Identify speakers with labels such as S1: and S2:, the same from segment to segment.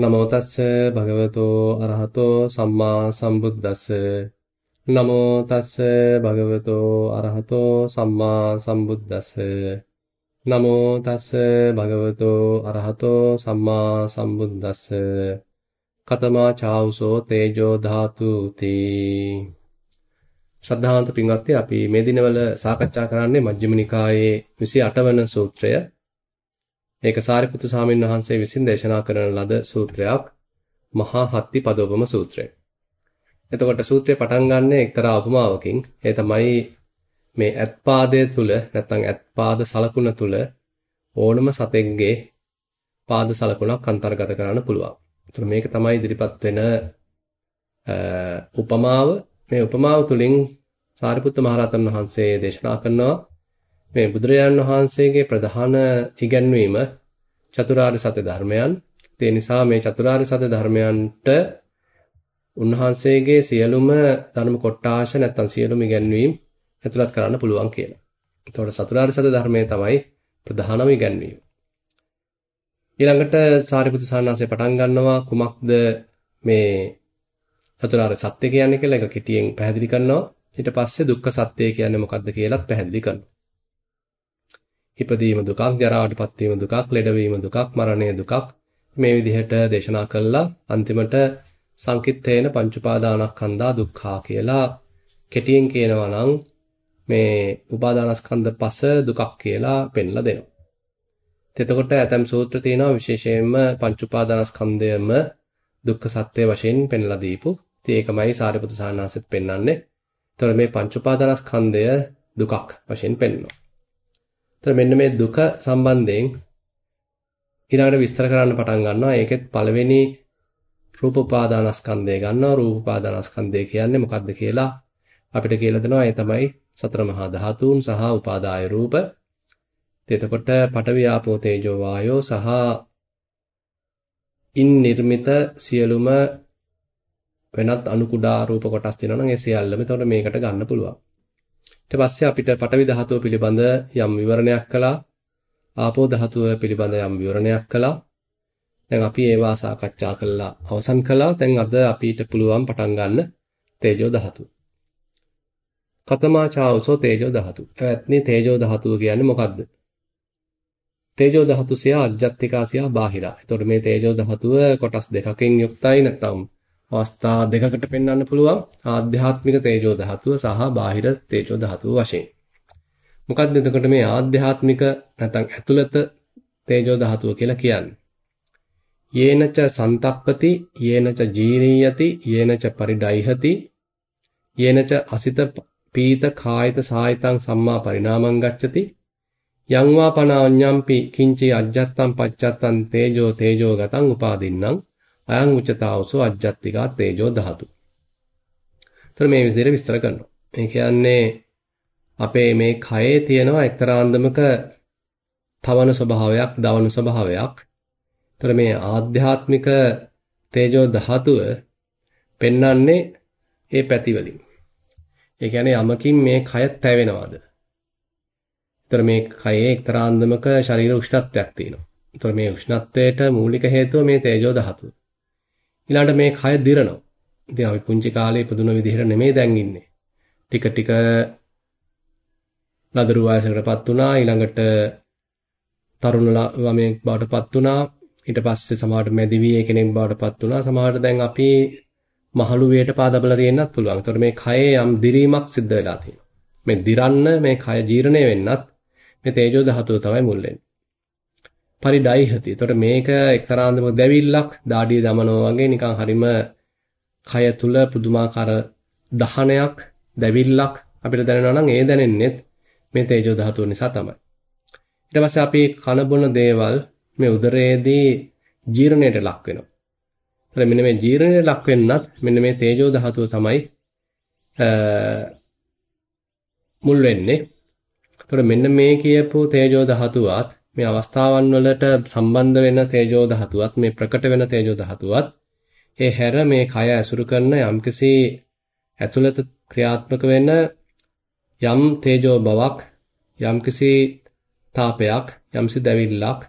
S1: නමෝ තස්ස භගවතෝ අරහතෝ සම්මා සම්බුද්දස්ස. නමෝ තස්ස භගවතෝ අරහතෝ සම්මා සම්බුද්දස්ස. නමෝ තස්ස භගවතෝ අරහතෝ සම්මා සම්බුද්දස්ස. කතමා චාවුසෝ තේජෝ ධාතු තී ශ්‍රද්ධාවන්ත පින්වත්නි අපි මේ දිනවල සාකච්ඡා කරන්නේ මජ්ක්‍ධිම නිකායේ 28 වන සූත්‍රය. මේක සාරිපුත්තු ස්වාමීන් වහන්සේ විසින් දේශනා කරන ලද සූත්‍රයක් මහා හත්ති පදෝපම සූත්‍රය. එතකොට සූත්‍රය පටන් ගන්න එක්තරා උපමාවකින් ඒ තමයි මේ ඇත්පාදයේ තුල නැත්නම් ඇත්පාද සලකුණ තුල ඕනම සතෙක්ගේ පාද සලකුණක් අන්තර්ගත කරන්න පුළුවන්. ඒතර මේක තමයි ඉදිරිපත් වෙන උපමාව. මේ උපමාව තුලින් සාරිපුත්ත මහරහතන් වහන්සේ දේශනා කරනවා මේ බුදුරජාණන් වහන්සේගේ ප්‍රධාන ඉගැන්වීම චතුරාර්ය සත්‍ය ධර්මයන්. ඒ නිසා මේ චතුරාර්ය සත්‍ය ධර්මයන්ට උන්වහන්සේගේ සියලුම ධර්ම කොටාශ නැත්නම් සියලුම ඉගැන්වීම් ඇතුළත් කරන්න පුළුවන් කියලා. එතකොට චතුරාර්ය සත්‍ය ධර්මයේ තමයි ප්‍රධානම ඉගැන්වීම. ඊළඟට සාරිපුත්‍ර සාන්නාසේ පටන් ගන්නවා කුමක්ද මේ චතුරාර්ය සත්‍ය කියන්නේ කියලා එක කෙටියෙන් පැහැදිලි කරනවා. ඊට පස්සේ දුක්ඛ සත්‍ය කියන්නේ මොකක්ද කියලාත් පැහැදිලි කරනවා. ඉපදීම දුකක්, ජරාවටපත් වීම දුකක්, ලෙඩවීම දුකක්, මරණය දුකක් මේ විදිහට දේශනා කළා. අන්තිමට සංකිට්ඨේන පංච උපාදානස්කන්ධා දුක්ඛා කියලා කෙටියෙන් කියනවා නම් මේ උපාදානස්කන්ධ පස දුකක් කියලා පෙන්ලා දෙනවා. එතකොට ඇතම් සූත්‍ර තියෙනවා විශේෂයෙන්ම පංච උපාදානස්කන්ධයම දුක්ඛ සත්‍ය වශයෙන් පෙන්ලා දීපු. ඉතින් ඒකමයි සාරිපුත්‍ර සාහනාසෙත් පෙන්වන්නේ. එතකොට මේ පංච උපාදානස්කන්ධය දුකක් වශයෙන් පෙන්වනවා. එතකොට මෙන්න මේ දුක සම්බන්ධයෙන් ඊළඟට විස්තර කරන්න පටන් ගන්නවා. ඒකෙත් පළවෙනි රූප උපාදානස්කන්ධය ගන්නවා. රූප උපාදානස්කන්ධය කියන්නේ මොකක්ද කියලා අපිට කියලා දෙනවා. ඒ තමයි සතර මහා ධාතුන් සහ උපාදාය රූප. එතකොට පඨවි ආපෝ තේජෝ වායෝ සහ ඉන් නිර්මිත සියලුම වෙනත් අණු කුඩා රූප කොටස් තියෙනවා නම් ඒ සියල්ලම එතකොට මේකට ගන්න පුළුවන්. ඊට පස්සේ අපිට පඨවි ධාතුව පිළිබඳ යම් විවරණයක් කළා. ආපෝ ධාතුව පිළිබඳ යම් විවරණයක් කළා. දැන් අපි ඒවා සාකච්ඡා කළා අවසන් කළා. දැන් අද අපිට පුළුවන් පටන් ගන්න තේජෝ ධාතුව. කතමා චාවසෝ තේජෝ ධාතු. එවත්නි තේජෝ ධාතුව කියන්නේ මොකද්ද? තේජෝ ධාතු සිය අජ්ජත්තිකා සිය බාහිරා. එතකොට මේ තේජෝ ධාතුව කොටස් දෙකකින් යුක්තයි නැත්නම් අවස්ථා දෙකකට පෙන්වන්න පුළුවන් ආධ්‍යාත්මික තේජෝ ධාතුව සහ බාහිර තේජෝ ධාතුව වශයෙන්. මොකක්ද එතකොට මේ ආධ්‍යාත්මික නැත්නම් ඇතුළත තේජෝ ධාතුව කියලා කියන්නේ? යේනච සන්තප්පති යේනච ජීරීයති යේනච පරිඩයිහති යේනච අසිත පීත කායිත සායිතං සම්මා පරිණාමං ගච්ඡති යං වා පනාඤ්ඤම්පි කිංචි අජ්ජත්තං පච්චත්තං තේජෝ තේජෝ ගතං උපාදින්නම් අයං උච්චතාවසෝ අජ්ජත්තිකා තේජෝ ධාතු. ତර මේ විදිහට විස්තර කරනවා. මේ කියන්නේ අපේ මේ කයේ තියෙනවා එක්තරා අන්දමක තවන ස්වභාවයක්, දවන ස්වභාවයක්. ତර මේ ආධ්‍යාත්මික තේජෝ ධාතුව පෙන්වන්නේ ඒ පැතිවලින්. ඒ කියන්නේ යමකින් මේ කය තැවෙනවද? ඒතර මේ කයේ එක්තරා අන්දමක ශරීර උෂ්ණත්වයක් තියෙනවා. ඒතර මේ උෂ්ණත්වයට මූලික හේතුව මේ තේජෝ ධාතුව. ඊළඟට මේ කය දිරනවා. ඉතින් අපි පුංචි කාලේ ඉපදුන විදිහට නෙමෙයි දැන් ඉන්නේ. ටික ටික නගරු වයසකටපත් වුණා ඊළඟට තරුණ ළමයෙක් බවටපත් වුණා ඊට පස්සේ සමහරට මැදිවියේ කෙනෙක් බවටපත් වුණා සමහරට දැන් අපි මහලු වේට පාදබල තියෙන්නත් පුළුවන්. ඒතකොට මේ කයේ යම් දිරීමක් සිද්ධ වෙලා තියෙනවා. මේ දිරන්න මේ කය ජීර්ණය වෙන්නත් මේ තේජෝ ධාතුව තමයි මුල් වෙන්නේ. පරිඩයිහති. ඒතකොට මේක එක්තරා අන්දමක දැවිල්ලක් දාඩිය දමනවා වගේ නිකන් හරිම කය තුල පුදුමාකාර දහනයක් දැවිල්ලක් අපිට දැනෙනවා නම් ඒ දැනෙන්නේ මේ තේජෝ ධාතුව නිසා තමයි. ඊට පස්සේ අපි කන බොන දේවල් මේ උදරයේදී ජීර්ණයට ලක් වෙනවා. ඒතර මෙන්න මේ ජීර්ණයට ලක් වෙන්නත් මෙන්න මේ තේජෝ ධාතුව තමයි මුල් වෙන්නේ. ඒතර මෙන්න මේ කියපු තේජෝ ධාතුවත් මේ අවස්ථාවන් වලට සම්බන්ධ වෙන තේජෝ ධාතුවත් මේ ප්‍රකට වෙන තේජෝ ධාතුවත් ඒ හැර මේ කය ඇසුරු කරන යම්කිසි ඇතුළත ක්‍රියාත්මක වෙන යම් තේජෝ බවක් යම්කිසි තාපයක් යම්සි දැවිල්ලක්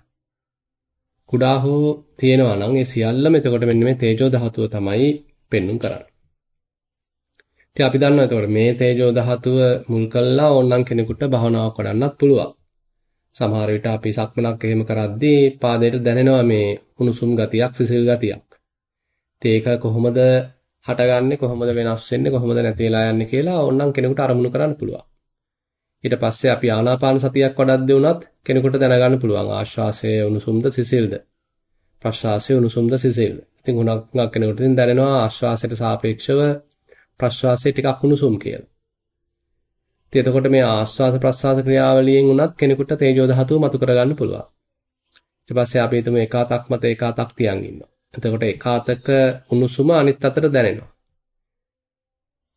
S1: කුඩා හෝ තියෙනවා නම් ඒ සියල්ලම එතකොට මෙන්න මේ තේජෝ ධාතුව තමයි පෙන්눔 කරන්නේ. ඉතින් අපි දන්නවා එතකොට මේ තේජෝ ධාතුව මුල් කළා ඕනනම් කෙනෙකුට භවනාවක් වඩන්නත් පුළුවන්. සමහර විට අපි සක්මනක් එහෙම කරද්දී පාදයට දැනෙනවා මේ උණුසුම් ගතියක් සිසිල් ගතියක්. ඉතින් ඒක කොහොමද හටගන්නේ කොහොමද වෙනස් වෙන්නේ කොහොමද නැති වෙලා යන්නේ කියලා ඕනනම් කෙනෙකුට අරමුණු කරන්න පුළුවන්. ඊට පස්සේ අපි ආනාපාන සතියක් වඩද්දී උනත් කෙනෙකුට දැනගන්න පුළුවන් ආශ්වාසයේ උණුසුම්ද සිසිල්ද ප්‍රශ්වාසයේ උණුසුම්ද සිසිල්ද. ඉතින් හුඟක් කෙනෙකුට ඉතින් දැනෙනවා ආශ්වාසයට සාපේක්ෂව ප්‍රශ්වාසයේ ටිකක් උණුසුම් කියලා. ඉතින් එතකොට මේ ආශ්වාස ප්‍රශ්වාස ක්‍රියාවලියෙන් උනත් කෙනෙකුට තේජෝ ධාතුව මතු කරගන්න පුළුවන්. ඊට පස්සේ අපි හිතමු එකාතක් මත එකාතක් තියන් ඉන්නවා. එතකොට එකාතක උණුසුම අනිත් අතට දැනෙනවා.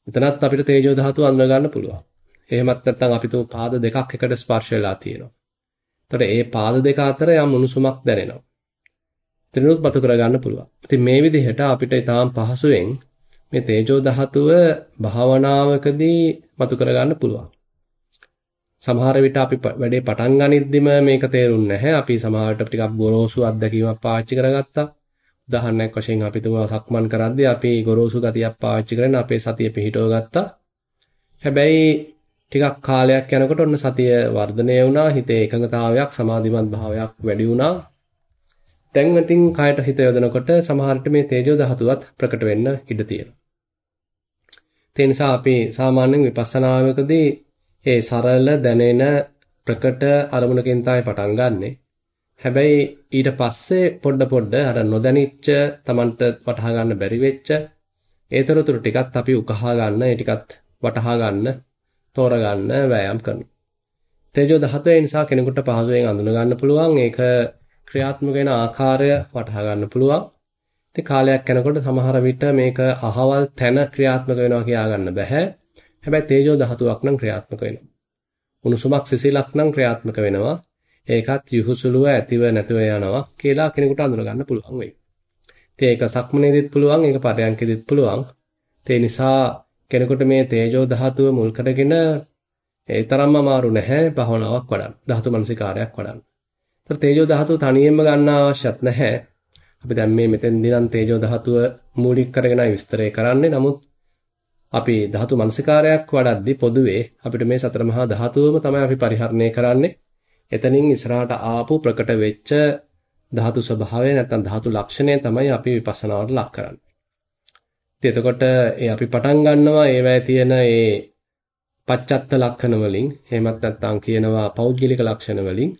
S1: එතනත් අපිට තේජෝ ධාතුව අඳුර ගන්න පුළුවන්. එහෙමත් නැත්නම් අපි තුමු පාද දෙකක් එකට ස්පර්ශ වෙලා තියෙනවා. එතකොට ඒ පාද දෙක අතර යම් උණුසුමක් දැනෙනවා. එතනොත් මතු කරගන්න පුළුවන්. ඉතින් මේ විදිහට අපිට ඊටාම් පහසුවෙන් මේ තේජෝ ධාතුව භාවනාවකදී මතු කරගන්න පුළුවන්. සමහර විට අපි වැඩේ පටන් ගනිද්දිම මේක තේරුන්නේ නැහැ. අපි සමහරට ටිකක් ගොරෝසු අත්දැකීමක් පාවිච්චි කරගත්තා. උදාහරණයක් වශයෙන් අපි තුමා සක්මන් කරද්දී අපි ගොරෝසු ගතියක් පාවිච්චි කරගෙන අපේ සතිය පිහිටව ගත්තා. හැබැයි ටිකක් කාලයක් යනකොට ඔන්න සතිය වර්ධනය වුණා හිතේ එකඟතාවයක් සමාධිමත් භාවයක් වැඩි වුණා දැන් ඉතින් කයට හිත යොදනකොට සමහරට මේ තේජෝ ධාතුවත් ප්‍රකට වෙන්න ඉඩ තියෙනවා ඒ නිසා අපි සාමාන්‍යයෙන් විපස්සනාවකදී ඒ සරල දැනෙන ප්‍රකට අරමුණකින් තමයි පටන් ගන්නෙ. හැබැයි ඊට පස්සේ පොඩ පොඩ අර නොදැනිච්ච Tamanට වටහා ගන්න බැරි වෙච්ච ඒතරතුරු ටිකත් අපි උකහා ගන්න ඒ ටිකත් වටහා ගන්න තෝරගන්න වෑයම් කරනවා. තේජෝ ධාතුවේ නිසා කෙනෙකුට පහසුවෙන් අඳුන ගන්න පුළුවන්. ඒක ක්‍රියාත්මක වෙන ආකාරය වටහා ගන්න පුළුවන්. ඉතින් කාලයක් යනකොට සමහර විට මේක අහවල් තැන ක්‍රියාත්මක වෙනවා කියා ගන්න බෑ. හැබැයි තේජෝ ධාතුවක් නම් ක්‍රියාත්මක වෙනවා. උණුසුමක් සිසිලක් නම් ක්‍රියාත්මක වෙනවා. ඒකත් යහුසුලුව ඇතිව නැතිව යනවා කියලා කෙනෙකුට අඳුන ගන්න පුළුවන් වෙයි. ඉතින් ඒක සක්මනේදීත් පුළුවන්, ඒක පරයන්කෙදීත් පුළුවන්. ඒ නිසා කෙනෙකුට මේ තේජෝ ධාතුව මුල් කරගෙන ඒ තරම්ම අමාරු නැහැ භවනාවක් වඩන්න. ධාතු මනසිකාරයක් වඩන්න. ඒතර තේජෝ ධාතුව තනියෙන්ම ගන්න අවශ්‍යත් නැහැ. අපි දැන් මේ මෙතෙන්දී නම් තේජෝ ධාතුව මූලික කරගෙනයි විස්තරය කරන්නේ. නමුත් අපි ධාතු මනසිකාරයක් වඩද්දී පොදුවේ අපිට මේ සතර මහා ධාතුවම තමයි අපි පරිහරණය කරන්නේ. එතනින් ඉස්සරහට ආපු ප්‍රකට වෙච්ච ධාතු ස්වභාවය නැත්නම් ධාතු ලක්ෂණය තමයි අපි විපස්සනාවට ලක් කරන්නේ. ඉතින් එතකොට ඒ අපි පටන් ගන්නවා ඒවැය තියෙන ඒ පච්චත්ත ලක්ෂණ වලින් එහෙමත් නැත්නම් කියනවා පෞද්ගලික ලක්ෂණ වලින්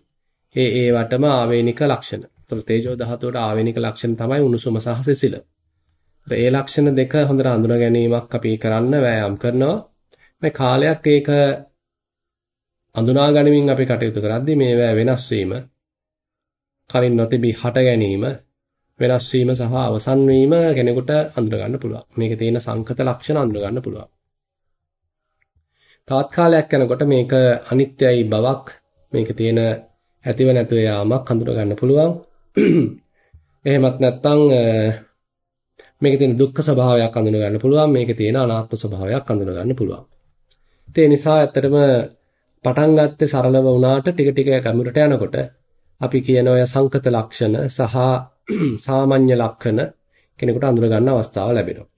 S1: ඒ ඒ වටම ආවේනික ලක්ෂණ. ඒතර තේජෝ ධාතුවට ආවේනික ලක්ෂණ තමයි උණුසුම සහ සිසිල. ඒ ලක්ෂණ දෙක හොඳට හඳුනා ගැනීමක් අපි කරන්න වෑයම් කරනවා. මේ කාලයක් ඒක අඳුනා ගැනීමෙන් අපි කටයුතු කරද්දී මේවා වෙනස් වීම කලින් නොතිබී හට ගැනීම වෙනස් වීම සහ අවසන් වීම කෙනෙකුට අඳුර ගන්න පුළුවන්. මේකේ තියෙන සංකත ලක්ෂණ අඳුර ගන්න පුළුවන්. තවත් කාලයක් යනකොට මේක අනිත්‍යයි බවක් මේකේ තියෙන ඇතිව නැතුව යාමක් හඳුර ගන්න පුළුවන්. එහෙමත් නැත්නම් මේකේ තියෙන දුක්ඛ ස්වභාවයක් හඳුන ගන්න පුළුවන්. මේකේ තියෙන අනාත්ම ස්වභාවයක් හඳුන ගන්න පුළුවන්. ඒ නිසා ඇත්තටම පටන් ගත්තේ සරලව වුණාට ටික ටික ගැඹුරට යනකොට අපි කියන ඔය සංකත ලක්ෂණ සහ සාමාන්‍ය ලක්ෂණ කෙනෙකුට අඳුර ගන්න අවස්ථාව ලැබෙනවා.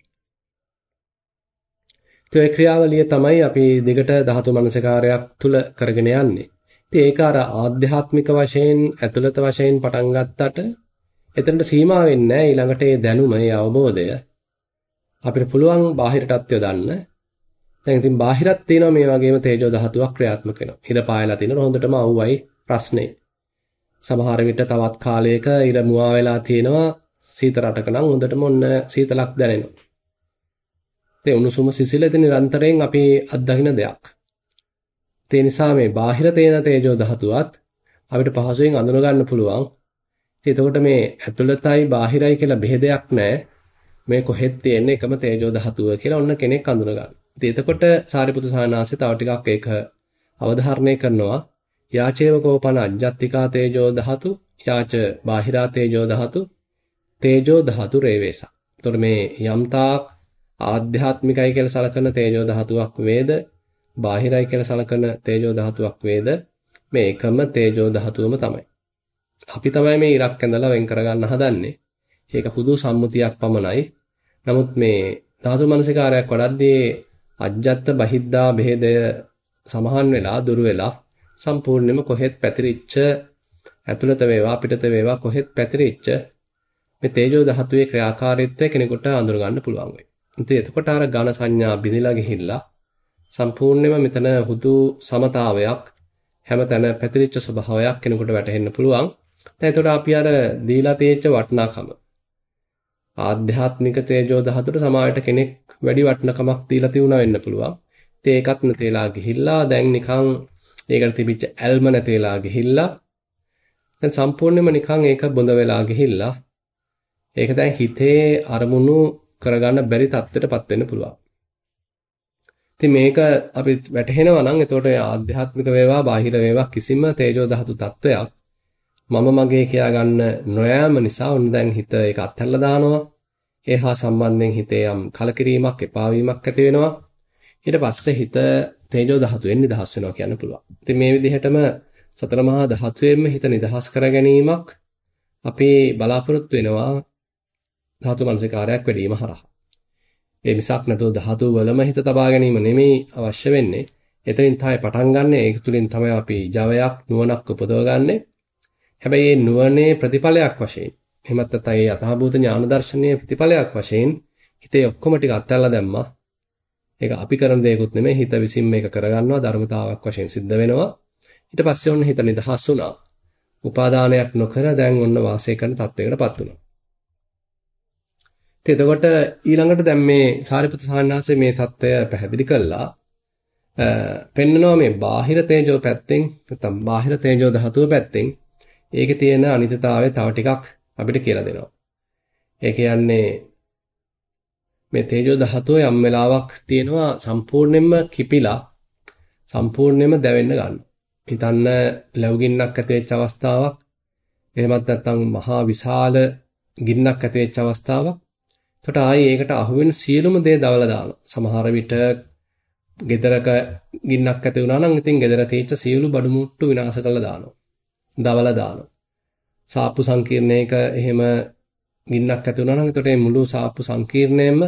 S1: ඒ ක්‍රියාවලිය තමයි අපි දිගට ධාතු මනසකාරයක් තුල කරගෙන යන්නේ. ඉතින් ඒක අර ආධ්‍යාත්මික වශයෙන් ඇතුළත වශයෙන් පටන් ගත්තට එතනට සීමා වෙන්නේ නැහැ ඊළඟට ඒ දැනුම, ඒ අවබෝධය අපිට පුළුවන් බාහිරටත් යොදන්න. දැන් ඉතින් බාහිරත් තියෙනවා මේ වගේම තේජෝ ධාතුවක් ක්‍රියාත්මක වෙනවා. හිර පායලා තියෙනවා හොඳටම අවුවයි ප්‍රශ්නේ. සමහර විට තවත් කාලයක ඉර මුවා වෙලා තියෙනවා සීත රටක නම් හොඳටම ඔන්න සීතලක් දැනෙනවා. ඒ උණුසුම සිසිල ඉතින් නිරන්තරයෙන් අපි අත්දකින දෙයක්. ඒ නිසා මේ බාහිර තේන තේජෝ ධාතුවත් අපිට පහසුවෙන් අඳුන ගන්න පුළුවන්. එතකොට මේ ඇතුළතයි බාහිරයි කියලා බෙහෙදයක් නැහැ. මේ කොහෙද තියෙන්නේ එකම තේජෝ ධාතුව කියලා ඔන්න කෙනෙක් අඳුන ගන්න. ඉතින් එතකොට සාරිපුත්‍ර සානාසය තව ටිකක් ඒක අවධාරණය කරනවා. යාචේව කෝපන අජ්ජත්තිකා තේජෝ ධාතු යාච බාහිරා තේජෝ ධාතු තේජෝ ධාතු රේවේසා. එතකොට මේ යම්තාක් ආධ්‍යාත්මිකයි කියලා සලකන තේජෝ ධාතුවක් වේද බාහිරයි කියලා සලකන තේජෝ ධාතුවක් වේද මේ එකම තේජෝ ධාතුවම තමයි. අපි තමයි මේ ඉරක් ඇඳලා වෙන් කරගන්න හදන්නේ. ඒක හුදු සම්මුතියක් පමණයි. නමුත් මේ ධාතු මනසිකාරයක් වඩද්දී අජ්ජත් බහිද්දා බෙහෙදය සමහන් වෙලා දුර වෙලා සම්පූර්ණයෙන්ම කොහෙත් පැතිරිච්ච ඇතුළත වේවා පිටත වේවා කොහෙත් පැතිරිච්ච මේ තේජෝ ධාතුවේ ක්‍රියාකාරීත්වය කෙනෙකුට අඳුර ගන්න පුළුවන් වෙයි. ඉතින් එතකොට අර ඝන සංඥා බිඳලා ගිහිල්ලා සම්පූර්ණයෙන්ම මෙතන හුදු සමතාවයක් හැමතැන පැතිරිච්ච ස්වභාවයක් කෙනෙකුට වැටහෙන්න පුළුවන්. දැන් එතකොට අපි අර දීලා තේච්ච වටිනාකම ආධ්‍යාත්මික තේජෝ ධාතුවට සමායට කෙනෙක් වැඩි වටිනකමක් දීලා තියුණා වෙන්න පුළුවන්. ඉතින් ඒකත් නැතිලා ගිහිල්ලා දැන් නිකන් ඒකට තිබිච්ච ඇල්ම නැතිලා ගිහිල්ලා දැන් සම්පූර්ණයෙන්ම නිකන් ඒක බොඳ වෙලා ගිහිල්ලා ඒක දැන් හිතේ අරමුණු කරගන්න බැරි තත්ත්වයටපත් වෙන්න පුළුවන්. ඉතින් මේක අපි වැටහෙනවා නම් එතකොට ආධ්‍යාත්මික වේවා බාහිර වේවා කිසිම තේජෝ ධාතු තත්ත්වයක් මම මගේ කියා ගන්න නොයෑම නිසා උන් දැන් හිත ඒක අත්හැරලා දානවා. ඒ හා සම්බන්ධයෙන් හිතේ යම් කලකිරීමක් එපා වීමක් ඇති වෙනවා. ඊට පස්සේ හිත තේජෝ ධාතුවෙන් නිදහස් වෙනවා කියන්න පුළුවන්. ඉතින් මේ විදිහටම සතර මහා ධාතුවෙන්ම හිත නිදහස් කර ගැනීමක් අපි බලාපොරොත්තු වෙනවා ධාතු මනසිකාරයක් වැඩිම හරහා. ඒ මිසක් නැතෝ ධාතු වලම හිත තබා ගැනීම නෙමෙයි අවශ්‍ය වෙන්නේ. එතනින් තමයි පටන් ගන්න. ඒක තුලින් තමයි අපි ජවයක් නුවණක් උපදවගන්නේ. හැබැයි මේ නුවණේ ප්‍රතිඵලයක් වශයෙන් එහෙමත් නැත්නම් ඒ යථාභූත ඥාන දර්ශනයේ ප්‍රතිඵලයක් වශයෙන් හිතේ ඔක්කොම ටික අත්හැරලා දැම්මා. ඒක අපි කරන දෙයක්ුත් නෙමෙයි හිත විසින් මේක කරගන්නවා ධර්මතාවක් වශයෙන් සිද්ධ වෙනවා. ඊට පස්සේ ඔන්න හිත නිදහස් වුණා. උපාදානයක් නොකර දැන් ඔන්න වාසය කරන තත්වයකටපත් වුණා. ඉතින් එතකොට ඊළඟට දැන් මේ සාරිපුත්‍ර සාන්නාසේ මේ தত্ত্বය පැහැදිලි කළා. පෙන්නනවා මේ බාහිර තේජෝ පැත්තෙන් නැත්නම් බාහිර තේජෝ ධාතුව පැත්තෙන් ඒකේ තියෙන අනිත්‍යතාවය තව ටිකක් අපිට කියලා දෙනවා. ඒ කියන්නේ මේ තේජෝ ධාතුව යම් වෙලාවක් තියෙනවා සම්පූර්ණයෙන්ම කිපිලා සම්පූර්ණයෙන්ම දැවෙන්න ගන්න. හිතන්න ලැබුගින්නක් ඇති වෙච්ච අවස්ථාවක් එහෙමත් නැත්නම් මහා විශාල ගින්නක් ඇති වෙච්ච අවස්ථාවක් එතකොට ආයේ ඒකට අහුවෙන සියලුම දේ දවලා දානවා. සමහර විට ගෙදරක ගින්නක් ඇති වුණා නම් ඉතින් ගෙදර තියෙච්ච සියලු බඩු මුට්ටු විනාශ කරලා දානවා. දවලා දානවා. සාප්පු සංකීර්ණයක එහෙම ගින්නක් ඇති වුණා නම් එතකොට මේ මුළු සාප්පු සංකීර්ණයම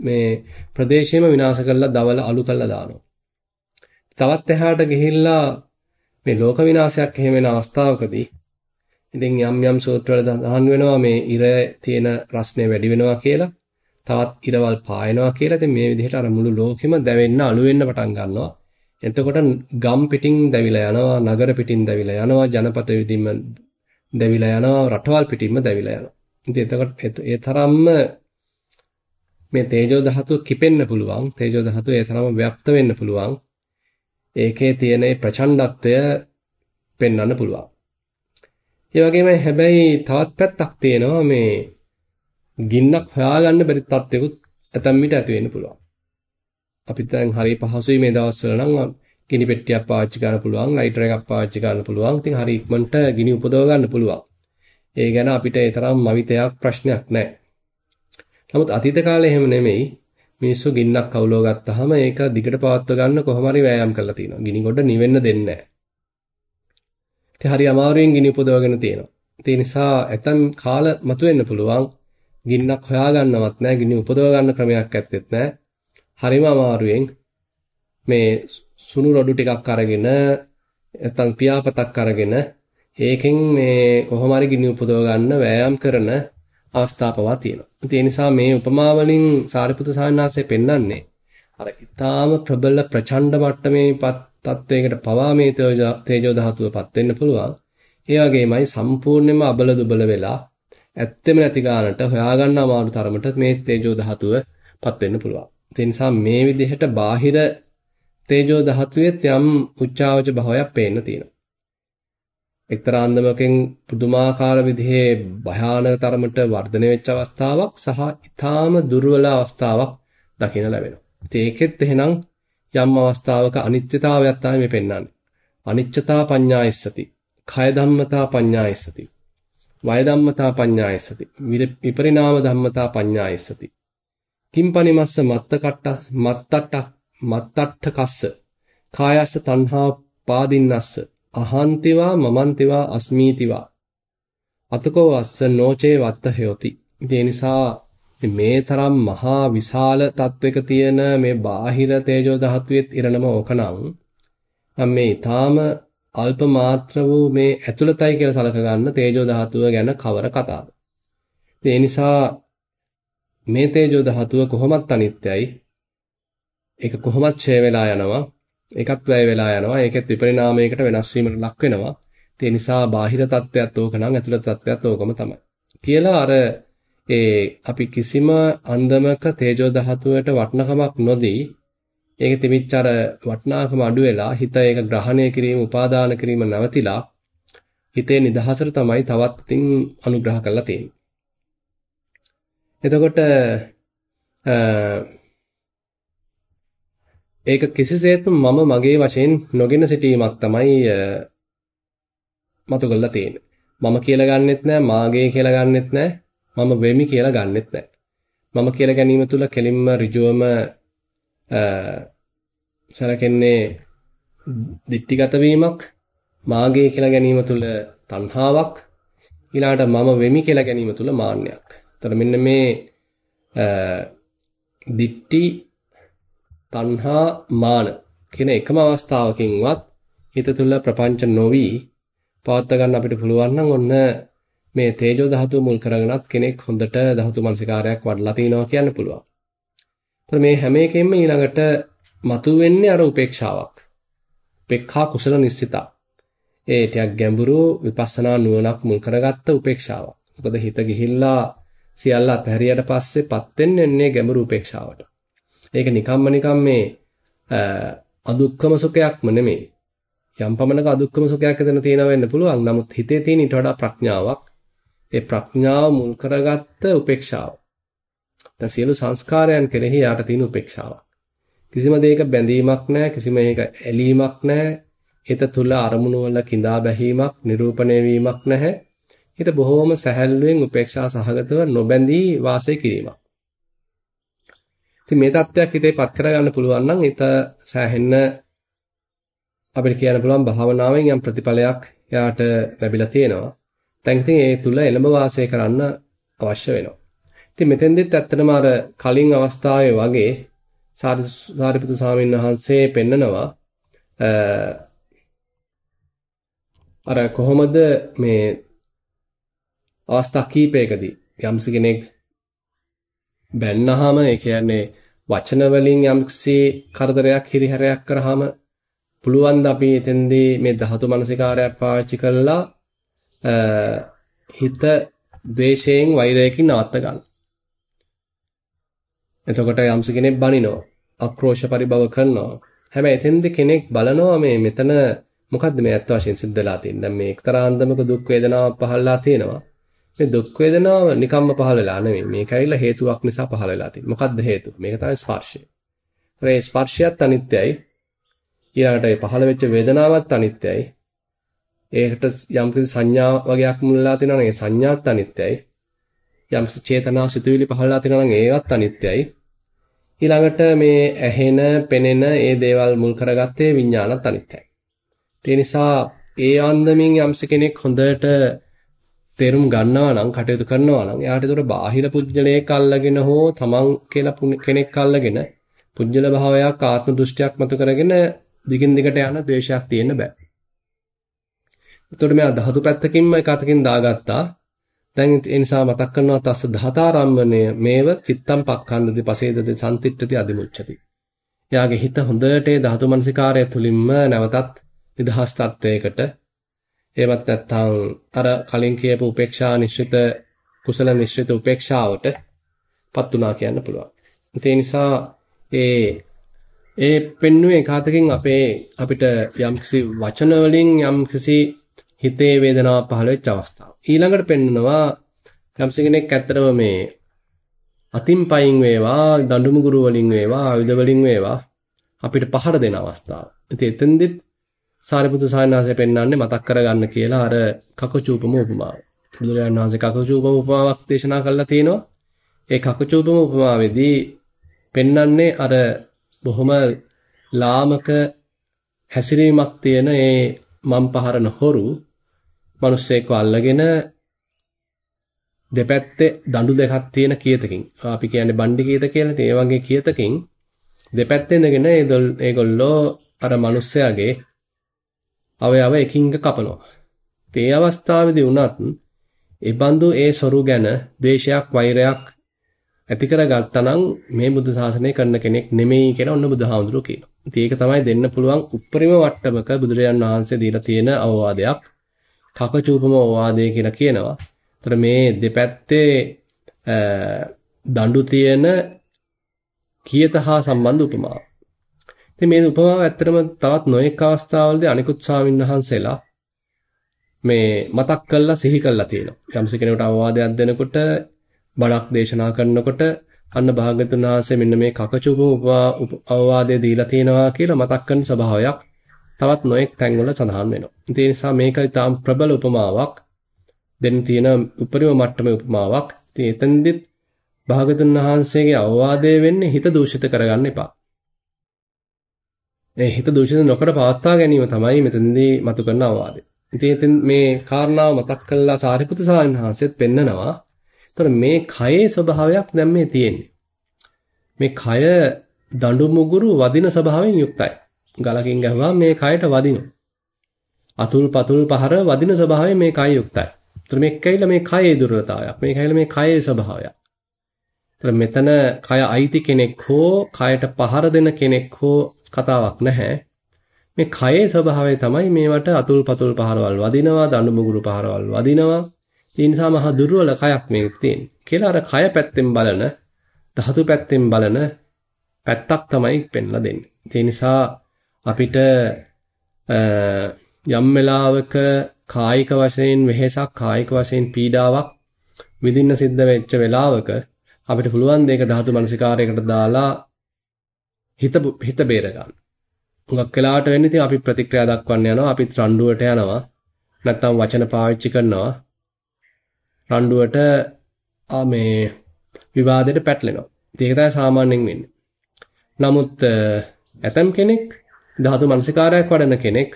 S1: මේ ප්‍රදේශයම විනාශ කරලා දවල අලු කරලා දානවා. තවත් එහාට ගිහිල්ලා මේ ලෝක විනාශයක් එහෙම වෙන අවස්ථාවකදී ඉතින් යම් යම් සූත්‍රවල දහන් වෙනවා මේ ඉර තියෙන රස්නේ වැඩි වෙනවා කියලා. තවත් ඉරවල් පායනවා කියලා. ඉතින් මේ විදිහට අර මුළු ලෝකෙම දැවෙන්න අලු වෙන්න පටන් ගන්නවා. එතකොට ගම් පිටින් දැවිලා යනවා, නගර පිටින් දැවිලා යනවා, ජනපද විදිහම දැවිලා යනවා, රටවල් පිටින්ම දැවිලා යනවා. ඉතින් එතකොට ඒ තරම්ම මේ තේජෝ ධාතුව කිපෙන්න පුළුවන්. තේජෝ ධාතුව ඒ තරම්ම ව්‍යාප්ත වෙන්න පුළුවන්. ඒකේ තියෙන ප්‍රචණ්ඩත්වය පෙන්වන්න පුළුවන්. ඒ වගේම හැබැයි තවත් පැත්තක් තියෙනවා මේ ගින්නක් හොයාගන්න බැරි තත්ත්වෙකුත් ඇතැම් විට ඇති වෙන්න පුළුවන්. අපිට දැන් හරි පහසුයි මේ දවස්වල නම් ගිනි පෙට්ටියක් පාවිච්චි කරන්න පුළුවන්, ලයිටර් එකක් පාවිච්චි කරන්න පුළුවන්. ඉතින් හරි ඉක්මනට ගිනි උපදව ගන්න පුළුවන්. ඒ ගැන අපිට ඒ තරම් මවිතයක් ප්‍රශ්නයක් නැහැ. නමුත් අතීත කාලේ එහෙම නෙමෙයි. මිනිස්සු ගින්නක් කවුලව ගත්තාම ඒක දිගට පවත්ව ගන්න කොහොම හරි වෑයම් කරලා තියෙනවා. ගිනි ගොඩ නිවෙන්න දෙන්නේ නැහැ. ඉතින් හරි අමාරුවෙන් ගිනි උපදවගෙන තියෙනවා. ඒ නිසා ඇතම් කාල මතුවෙන්න පුළුවන් ගින්නක් හොයාගන්නවත් නැහැ, ගිනි උපදව ගන්න ක්‍රමයක් ඇත්තෙත් නැහැ. හරිම අමාරුවෙන් මේ සුණු රොඩු ටිකක් අරගෙන නැත්නම් පියාපතක් අරගෙන ඒකෙන් මේ කොහොම හරි ගිනි උපදව ගන්න වෑයම් කරන අවස්ථාපවා තියෙනවා. ඒ නිසා මේ උපමා වලින් සාරිපුත්‍ර සාන්නාසය පෙන්වන්නේ අර ඊටාම ප්‍රබල ප්‍රචණ්ඩ මට්ටමේපත් තත්වයකට පවා මේ තේජෝ ධාතුවපත් වෙන්න පුළුවන්. ඒ වගේමයි සම්පූර්ණයෙන්ම අබල දුබල වෙලා ඇත්තෙම නැති ගානට හොයාගන්න අමාරු තරමට මේ තේජෝ ධාතුවපත් වෙන්න පුළුවන්. ඒ නිසා මේ විදිහට බාහිර තේජෝ ධාතුවේ යම් උච්චාවච භාවයක් පේන්න තියෙනවා. එක්තරා අන්දමකින් පුදුමාකාර විදිහේ භයානක තරමට වර්ධනය වෙච්ච අවස්ථාවක් සහ ඊටාම දුර්වල අවස්ථාවක් දකින්න ලැබෙනවා. ඉතින් ඒකෙත් එහෙනම් යම් අවස්ථාවක අනිත්‍යතාවයක් තමයි මේ පෙන්වන්නේ. අනිච්චතා පඤ්ඤායස්සති. කය ධම්මතා පඤ්ඤායස්සති. වය ධම්මතා පඤ්ඤායස්සති. විපරිණාම ධම්මතා පඤ්ඤායස්සති. කිම්පනිමස්ස මත්තකට මත්තට මත්තට්ඨ කස්ස කායස්ස තණ්හා පාදින්නස්ස අහන්තිවා මමන්තිවා අස්මීතිවා අතකෝ අස්ස නොචේ වත්ත හයොති. ඒ නිසා මේ තරම් මහා විශාල තත්වයක තියෙන මේ බාහිර තේජෝ ධාතුවේත් ඉරණම ඕකනම් නම් මේ ඊටාම අල්ප මාත්‍ර වූ මේ ඇතුළතයි කියලා සලක ගන්න තේජෝ ධාතුව ගැන කවර කතාවද? ඒ නිසා මේ තේජෝ ධාතුව කොහොමත් අනිත්‍යයි. ඒක කොහොමත් ඡය වෙලා යනවා. ඒකත් වැය වෙලා යනවා. ඒකෙත් විපරිණාමයකට වෙනස් වීමකට ලක් වෙනවා. ඒ නිසා බාහිර තත්ත්වයක් ඕක නම් ඇතුළත තත්ත්වයක් ඕකම තමයි. කියලා අර ඒ අපි කිසිම අන්දමක තේජෝ ධාතුවට වටනකමක් නොදී ඒක තිබිච්ච අර වටනාකම අඩු වෙලා හිත ඒක ග්‍රහණය කිරීම උපාදාන කිරීම නැවතිලා හිතේ නිදහසට තමයි තවත් ඉතින් අනුග්‍රහ කරලා තියෙන්නේ. එතකොට ඒක කිසිසේත්ම මම මගේ වශයෙන් නොගෙන සිටීමක් තමයි මතු කරලා තියෙන්නේ. මම කියලා ගන්නෙත් නෑ, මාගේ කියලා ගන්නෙත් නෑ, මම වෙමි කියලා ගන්නෙත් නෑ. මම කියලා ගැනීම තුල කෙලින්ම ඍජුවම සැලකෙන්නේ දික්ටිගත වීමක්, මාගේ කියලා ගැනීම තුල තණ්හාවක්, ඊළාට මම වෙමි කියලා ගැනීම තුල මාන්නයක්. එතකොට මෙන්න මේ දික්ටි තණ්හා මාන කියන එකම අවස්ථාවකින්වත් හිත තුල ප්‍රපංච නොවි පවත්වා ගන්න අපිට පුළුවන් නම් ඔන්න මේ තේජෝ ධාතුව මුල් කරගෙනත් කෙනෙක් හොඳට ධාතු මනසිකාරයක් වඩලා තිනවා කියන්න පුළුවන්. ඒතර මේ හැම එකෙම ඊළඟට මතුවෙන්නේ අර උපේක්ෂාවක්. උපේක්ඛා කුසල නිස්සිතා. ඒ ටිකක් ගැඹුරු විපස්සනා නුවණක් මුල් කරගත්ත උපේක්ෂාවක්. මොකද හිත ගිහිල්ලා සියල්ල අතහැරියට පස්සේපත් වෙන්නේ ගැඹුරු උපේක්ෂාවට. ඒක නිකම්ම නිකම් මේ අදුක්කම සුඛයක්ම නෙමෙයි. යම් පමණක අදුක්කම සුඛයක් එතන තියෙනවා වෙන්න පුළුවන්. නමුත් හිතේ තියෙන ඊට වඩා ප්‍රඥාවක්. ඒ ප්‍රඥාව මුල් කරගත්ත උපේක්ෂාව. දැන් සියලු සංස්කාරයන් කෙරෙහි යාට තියෙන උපේක්ෂාවක්. කිසිම දෙයක බැඳීමක් නැහැ, කිසිම එක ඇලීමක් නැහැ. හිත තුල අරමුණු වල කිඳා බැහිමක්, නිරූපණය වීමක් නැහැ. හිත බොහෝම සැහැල්ලුවෙන් උපේක්ෂා සහගතව නොබැඳී වාසය කිරීමක්. ඉතින් මේ தත්වයක් හිතේ පත් කරගන්න පුළුවන් නම් හිත සෑහෙන්න අපිට කියන්න පුළුවන් භාවනාවෙන් යම් ප්‍රතිඵලයක් එයාට ලැබිලා තියෙනවා. දැන් ඉතින් ඒ තුල එළඹ වාසය කරන්න අවශ්‍ය වෙනවා. ඉතින් මෙතෙන්දෙත් ඇත්තටම අර කලින් අවස්ථාවේ වගේ සාරිපුත්තු ස්වාමීන් වහන්සේ පෙන්නනවා අර කොහොමද මේ අවස්ථා කීපයකදී යම්සි කෙනෙක් බැන්නාම ඒ කියන්නේ වචන වලින් යම්කිසි කරදරයක් හිරිහැරයක් කරාම පුළුවන් ද අපි එතෙන්දී මේ ධාතු මනසිකාරයක් පාවිච්චි කළා හිත ද්වේෂයෙන් වෛරයකින් නවත්ත ගන්න. එතකොට යම්ස කෙනෙක් බනිනවා ආක්‍රෝෂ පරිභව කරනවා. හැබැයි එතෙන්දී කෙනෙක් බලනවා මේ මෙතන මොකද්ද මේ ඇත්ත වශයෙන් සිද්ධ වෙලා තියෙන්නේ. දැන් මේ එක්තරා අන්දමක දුක් වේදනාවක් පහළලා තියෙනවා. මේ දුක් වේදනාව නිකම්ම පහළ වෙලා නෙමෙයි. මේක ඇවිල්ලා හේතුවක් නිසා පහළ වෙලා තියෙන්නේ. මොකද්ද හේතුව? මේක තමයි ස්පර්ශය. ඒ ස්පර්ශයත් අනිත්‍යයි. ඊළඟට ඒ පහළ වෙච්ච වේදනාවත් අනිත්‍යයි. ඒකට යම්කිසි සංඥා වගේක් මුල්ලා තියෙනවා නම් ඒ සංඥාත් අනිත්‍යයි. යම්කිසි චේතනා සිතුවිලි පහළලා තියෙනවා නම් ඒවත් අනිත්‍යයි. ඊළඟට මේ ඇහෙන, පෙනෙන ඒ දේවල් මුල් කරගත්තේ විඥානත් අනිත්‍යයි. ඒ නිසා ඒ ආන්දමින් යම්ස කෙනෙක් හොඳට තේරුම් ගන්නවා නම් කටයුතු කරනවා නම් එයාට ඒතර බාහිර පුජ්‍යලයක් අල්ලගෙන හෝ තමන් කියලා කෙනෙක් අල්ලගෙන පුජ්‍යල භාවයක් ආත්ම දෘෂ්ටියක් මතු කරගෙන දිගින් දිගට යන ද්වේෂයක් තියෙන්න බෑ. එතකොට මෙයා ධාතු පැත්තකින්ම එක අතකින් දාගත්තා. දැන් ඒ නිසා මතක් කරනවා තස්ස ධාතාරම්මණය මේව චිත්තම් පක්ඛන්දති පසේදති සම්තිට්ඨති අදිමුච්ඡති. එයාගේ හිත හොඳට ඒ ධාතු මනසිකාරය තුලින්ම නැවතත් නිදහස් තත්වයකට එහෙමත් නැත්නම් අර කලින් කියපු උපේක්ෂා නිශ්චිත කුසල නිශ්චිත උපේක්ෂාවටපත් උනා කියන්න පුළුවන්. ඒ නිසා ඒ ඒ පෙන්වුවේ එකwidehatකින් අපේ අපිට යම්කිසි වචන වලින් යම්කිසි හිතේ වේදනාවක් පහළ වෙච්ච අවස්ථාව. ඊළඟට පෙන්නනවා යම්සි කෙනෙක් ඇත්තටම මේ අතින් පයින් වේවා දඬුමුගුරු වලින් වේවා ආයුධ වලින් වේවා අපිට පහර දෙන අවස්ථාව. ඉතින් එතෙන්දෙත් සාරිපුත්තු සායනාසය පෙන්වන්නේ මතක් කරගන්න කියලා අර කකචූපම උපමාව. බුදුරජාණන් වහන්සේ කකචූපම උපමාවක් දේශනා කළා තියෙනවා. ඒ කකචූපම උපමාවේදී පෙන්වන්නේ අර බොහොම ලාමක හැසිරීමක් තියෙන ඒ මම් පහරන හොරු මිනිස්සෙක්ව අල්ලගෙන දෙපැත්තේ දඬු දෙකක් තියෙන කියතකින් අපි කියන්නේ බණ්ඩි කියත කියලා. ඒ වගේ කියතකින් දෙපැත්තේ ඉඳගෙන ඒගොල්ලෝ අර මිනිස්සයාගේ අවයව එකින් එක කපනවා. ඒ අවස්ථාවේදී වුණත් ඒ බඳු ඒ සොරු ගැන ද්වේෂයක් වෛරයක් ඇති කරගත්තා නම් මේ බුදු සාසනය කරන කෙනෙක් නෙමෙයි කියලා ඔන්න බුදුහාමුදුරුවෝ කියනවා. ඉතින් ඒක තමයි දෙන්න පුළුවන් උප්පරිම වට්ටමක බුදුරජාන් වහන්සේ දීලා තියෙන අවවාදයක්. කකචූපම අවවාදය කියලා කියනවා. ඒතර මේ දෙපැත්තේ දඬු තියෙන කියත හා සම්බන්ධ උපමාව. ඉතින් මේ උපමාව ඇත්තටම තවත් නොඑක අවස්ථාවලදී අනිකුත් ස්වාමීන් වහන්සේලා මේ මතක් කරලා සිහි කරලා තියෙනවා. යම්ස කෙනෙකුට අවවාදයක් දෙනකොට බණක් දේශනා කරනකොට අන්න භාග්‍යතුන් වහන්සේ මෙන්න මේ කකචූප අවවාදය දීලා තියෙනවා කියලා මතක් කරන ස්වභාවයක් තවත් නොඑක් තැන්වල සඳහන් වෙනවා. ඒ නිසා මේක ඉතාම ප්‍රබල උපමාවක් දෙන්න තියෙන උපරිම මට්ටමේ උපමාවක්. ඉතින් එතෙන්දිත් භාගතුන් වහන්සේගේ අවවාදය වෙන්නේ හිත දූෂිත කරගන්න එපා. ඒ හිත දූෂිත නොකර පවත්වා ගැනීම තමයි මෙතනදී මතු කරන අවවාදය. ඉතින් මේ කාරණාව මතක් කළා සාරිපුත්‍ර සාහිණ් වහන්සේත් පෙන්නනවා එතකොට මේ කයේ ස්වභාවයක් දැන් මේ තියෙන්නේ. මේ කය දඬු මුගුරු වදින ස්වභාවයෙන් යුක්තයි. ගලකින් ගැහුවා මේ කයට වදිනවා. අතුල් පතුල් පහර වදින ස්වභාවයෙන් මේ කය යුක්තයි. ඒතර මේක ඇවිල්ලා මේ කයේ දුර්වලතාවයක්. මේක ඇවිල්ලා මේ කයේ ස්වභාවයක්. ඒතර මෙතන කය අයිති කෙනෙක් හෝ කයට පහර දෙන කෙනෙක් හෝ කතාවක් නැහැ. මේ කයේ ස්වභාවය තමයි මේවට අතුල් පතුල් පහරවල් වදිනවා, දඬු මුගුරු පහරවල් වදිනවා. ඒ නිසා මහා දුර්වල කයක් මේක තියෙන්නේ. කියලා අර කය පැත්තෙන් බලන ධාතු පැත්තෙන් බලන පැත්තක් තමයි පෙන්ලා දෙන්නේ. ඒ නිසා අපිට යම් වෙලාවක කායික වශයෙන් වෙහෙසක් කායික වශයෙන් පීඩාවක් විඳින්න සිද්ධ වෙච්ච වෙලාවක අපිට පුළුවන් දෙයක ධාතු මනසිකාරයකට දාලා හිත හිත බේර ගන්න. හුඟක් වෙලාවට වෙන්නේ ඉතින් අපි ප්‍රතික්‍රියා දක්වන්න යනවා අපිත් රණ්ඩුවට යනවා නැත්නම් වචන පාවිච්චි කරනවා රණ්ඩුවට මේ විවාදයට පැටලෙනවා. ඒක තමයි සාමාන්‍යයෙන් වෙන්නේ. නමුත් ඇතම් කෙනෙක් ධාතු මනසිකාරයක් වඩන කෙනෙක්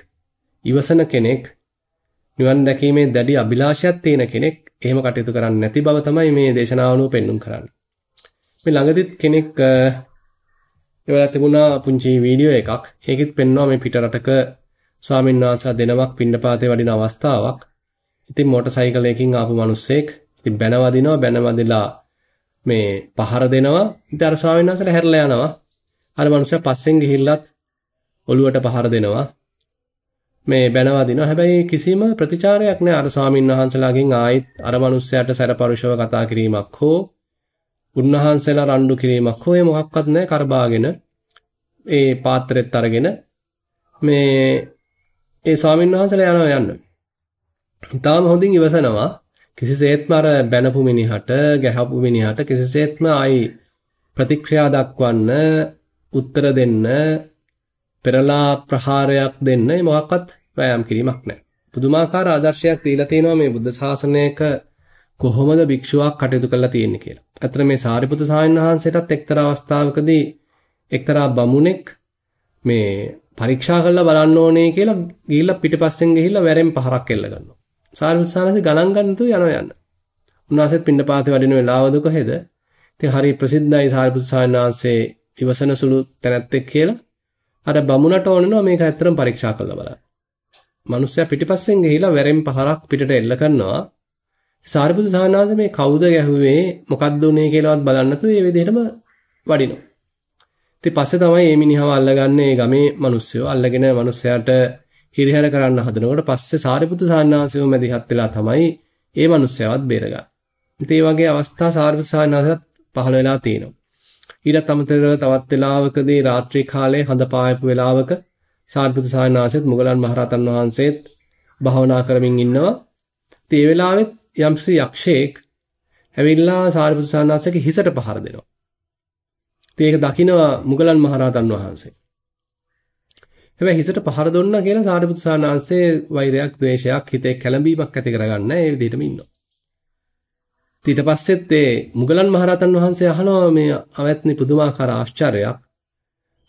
S1: ඉවසන කෙනෙක් නිවන් දැකීමේ දැඩි අභිලාෂයක් තියෙන කෙනෙක් එහෙම කටයුතු කරන්නේ නැති බව තමයි මේ දේශනාවනුව පෙන්눔 කරන්නේ. මේ ළඟදිත් කෙනෙක් ඒවල තිබුණා පුංචි වීඩියෝ එකක්. ඒකෙත් පෙන්වනවා මේ පිට රටක ස්වාමීන් වහන්සේලා දෙනමක් පින්නපාතේ වඩින අවස්ථාවක්. ඉතින් මෝටර් සයිකලයකින් ආපු මිනිස්සෙක් ඉතින් බැන වදිනවා බැන වදිලා මේ පහර දෙනවා. ඉතින් අර ස්වාමීන් වහන්සේලා හැරලා යනවා. අර මිනිස්සයා පස්සෙන් ගිහිල්ලත් ඔළුවට පහර දෙනවා. මේ බැන වදිනවා. හැබැයි කිසිම ප්‍රතිචාරයක් නැහැ අර ස්වාමීන් වහන්සේලාගෙන් ආයිත් අර මිනිස්සයාට සැරපරුෂව කතා කිරීමක් හෝ උන්වහන්සේලා රණ්ඩු කිරීමක් හෝ ඒ මොකක්වත් නැහැ කරබාගෙන ඒ පාත්‍රෙත් අරගෙන මේ ඒ ස්වාමීන් වහන්සේලා යනවා යන්න. ඊටාම හොඳින් ඉවසනවා. කිසිසේත්ම අර බැනපු මිනිහට, ගැහපු මිනිහට කිසිසේත්ම ආයි ප්‍රතික්‍රියා දක්වන්න, උත්තර දෙන්න, පෙරලා ප්‍රහාරයක් දෙන්න මොකක්වත් වෑයම් කිරීමක් නැහැ. පුදුමාකාර ආදර්ශයක් දීලා තියෙනවා මේ බුද්ධ ශාසනයක කොහොමද භික්ෂුවක් කටයුතු කරලා තියෙන්නේ කියලා. අතන මේ සාරිපුත්‍ර සායන් වහන්සේටත් එක්තරා අවස්ථාවකදී එක්තරා බමුණෙක් මේ පරීක්ෂා කරලා බලන්න ඕනේ කියලා ගිහිල්ලා පිටිපස්සෙන් ගිහිල්ලා වැරෙන් පහරක් එල්ල ගන්නවා. සාරිපුත්‍රසානසේ ගණන් ගන්න තු යනවා යන්න. උන්වහන්සේත් පින්නපාතේ වඩින වෙලාවද කොහෙද? ඉතින් හරි ප්‍රසිද්ධයි සාරිපුත්‍රසානහන්සේ ඉවසන සුළු තැනැත්තෙක් කියලා. අර බමුණට ඕනනවා මේක ඇත්තටම පරීක්ෂා කරලා බලන්න. මිනිස්සයා පිටිපස්සෙන් ගිහිලා වැරෙන් පහරක් පිටට එල්ල කරනවා. සාරිපුත්‍රසානහන්සේ මේ කවුද ගැහුවේ මොකක්ද උනේ කියලාවත් බලන්න නැතුව මේ විදිහටම වඩිනවා. ඉතින් පස්සේ තමයි මේ මිනිහව අල්ලගන්නේ ගමේ මිනිස්සුયો අල්ලගෙන මිනිස්සයාට හිරිහැර කරන්න හදනකොට පස්සේ සාරිපුත්තු සාන්නාංශයෝ මැදිහත් වෙලා තමයි ඒ මිනිස්සයවත් බේරගන්නේ. ඉතින් මේ වගේ අවස්ථා සාරිපුත්තු සාන්නාංශත් පහළ වෙලා තියෙනවා. ඊටත් අමතරව තවත් වෙලාවකදී රාත්‍රී කාලේ හඳ පායපු වෙලාවක සාරිපුත්තු සාන්නාංශෙත් මුගලන් මහරහතන් වහන්සේත් භාවනා කරමින් ඉන්නවා. ඉතින් ඒ වෙලාවෙත් යම්සි යක්ෂයෙක් ඇවිල්ලා සාරිපුත්තු සාන්නාංශගේ හිසට පහර දෙනවා. ඉතින් ඒක දකිනවා මුගලන් මහරහතන් වහන්සේ. හැබැයි හිසට පහර දුන්නා කියලා සාරිපුත්තු සානාංශයේ වෛරයක්, ද්වේෂයක්, හිතේ කැළඹීමක් ඇති කරගන්න ඒ විදිහටම ඉන්නවා. ඊට පස්සෙත් ඒ මුගලන් මහරහතන් වහන්සේ අහනවා මේ අවැත්නි පුදුමාකාර ආශ්චර්යයක්.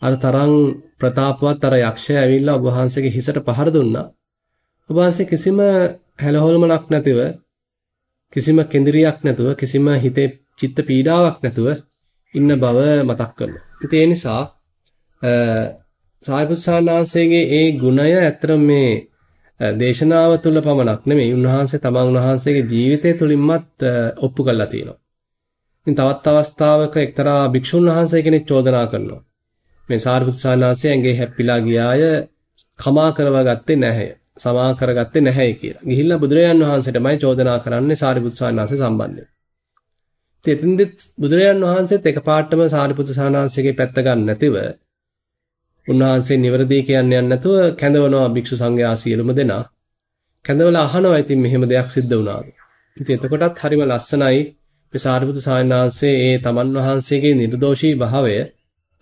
S1: අර තරම් ප්‍රතාපවත් අර යක්ෂය ඇවිල්ලා ඔබ වහන්සේගේ හිසට පහර දුන්නා. ඔබ වහන්සේ කිසිම හැලහොල්මනක් නැතිව කිසිම කෙඳිරියක් නැතුව කිසිම හිතේ චිත්ත පීඩාවක් නැතුව ඉන්න බව මතක් කරනවා. ඉතින් ඒ නිසා සාරිපුත්සානාංශයේ ඒ ගුණය ඇත්තටම මේ දේශනාව තුළ පමණක් නෙමෙයි උන්වහන්සේ තමන් වහන්සේගේ ජීවිතය තුළින්මත් ඔප්පු කරලා තියෙනවා. ඉතින් තවත් අවස්ථාවක එක්තරා භික්ෂුන් වහන්සේ කෙනෙක් චෝදනා කරනවා. මේ සාරිපුත්සානාංශය ඇඟේ හැප්පිලා ගියාය කමා කරවා ගත්තේ නැහැ. සමා කරගත්තේ නැහැ කියලා. ගිහිල්ලා බුදුරජාන් වහන්සේටමයි චෝදනා කරන්නේ සාරිපුත්තු සානාංශය සම්බන්ධයෙන්. ඉතින් එතෙන්දෙත් බුදුරජාන් වහන්සේත් එකපාරටම සාරිපුත්තු සානාංශයේ පැත්ත ගන්න නැතිව උන්වහන්සේ නිවැරදි කියන්නේ නැතුව කැඳවනවා භික්ෂු සංඝයා සියලුම දෙනා. කැඳවලා අහනවා ඉතින් මෙහෙම දෙයක් සිද්ධ වුණාද? ඉතින් එතකොටත් හරිම ලස්සනයි මේ සාරිපුත්තු සානාංශයේ ඒ තමන් වහන්සේගේ නිර්දෝෂී භාවය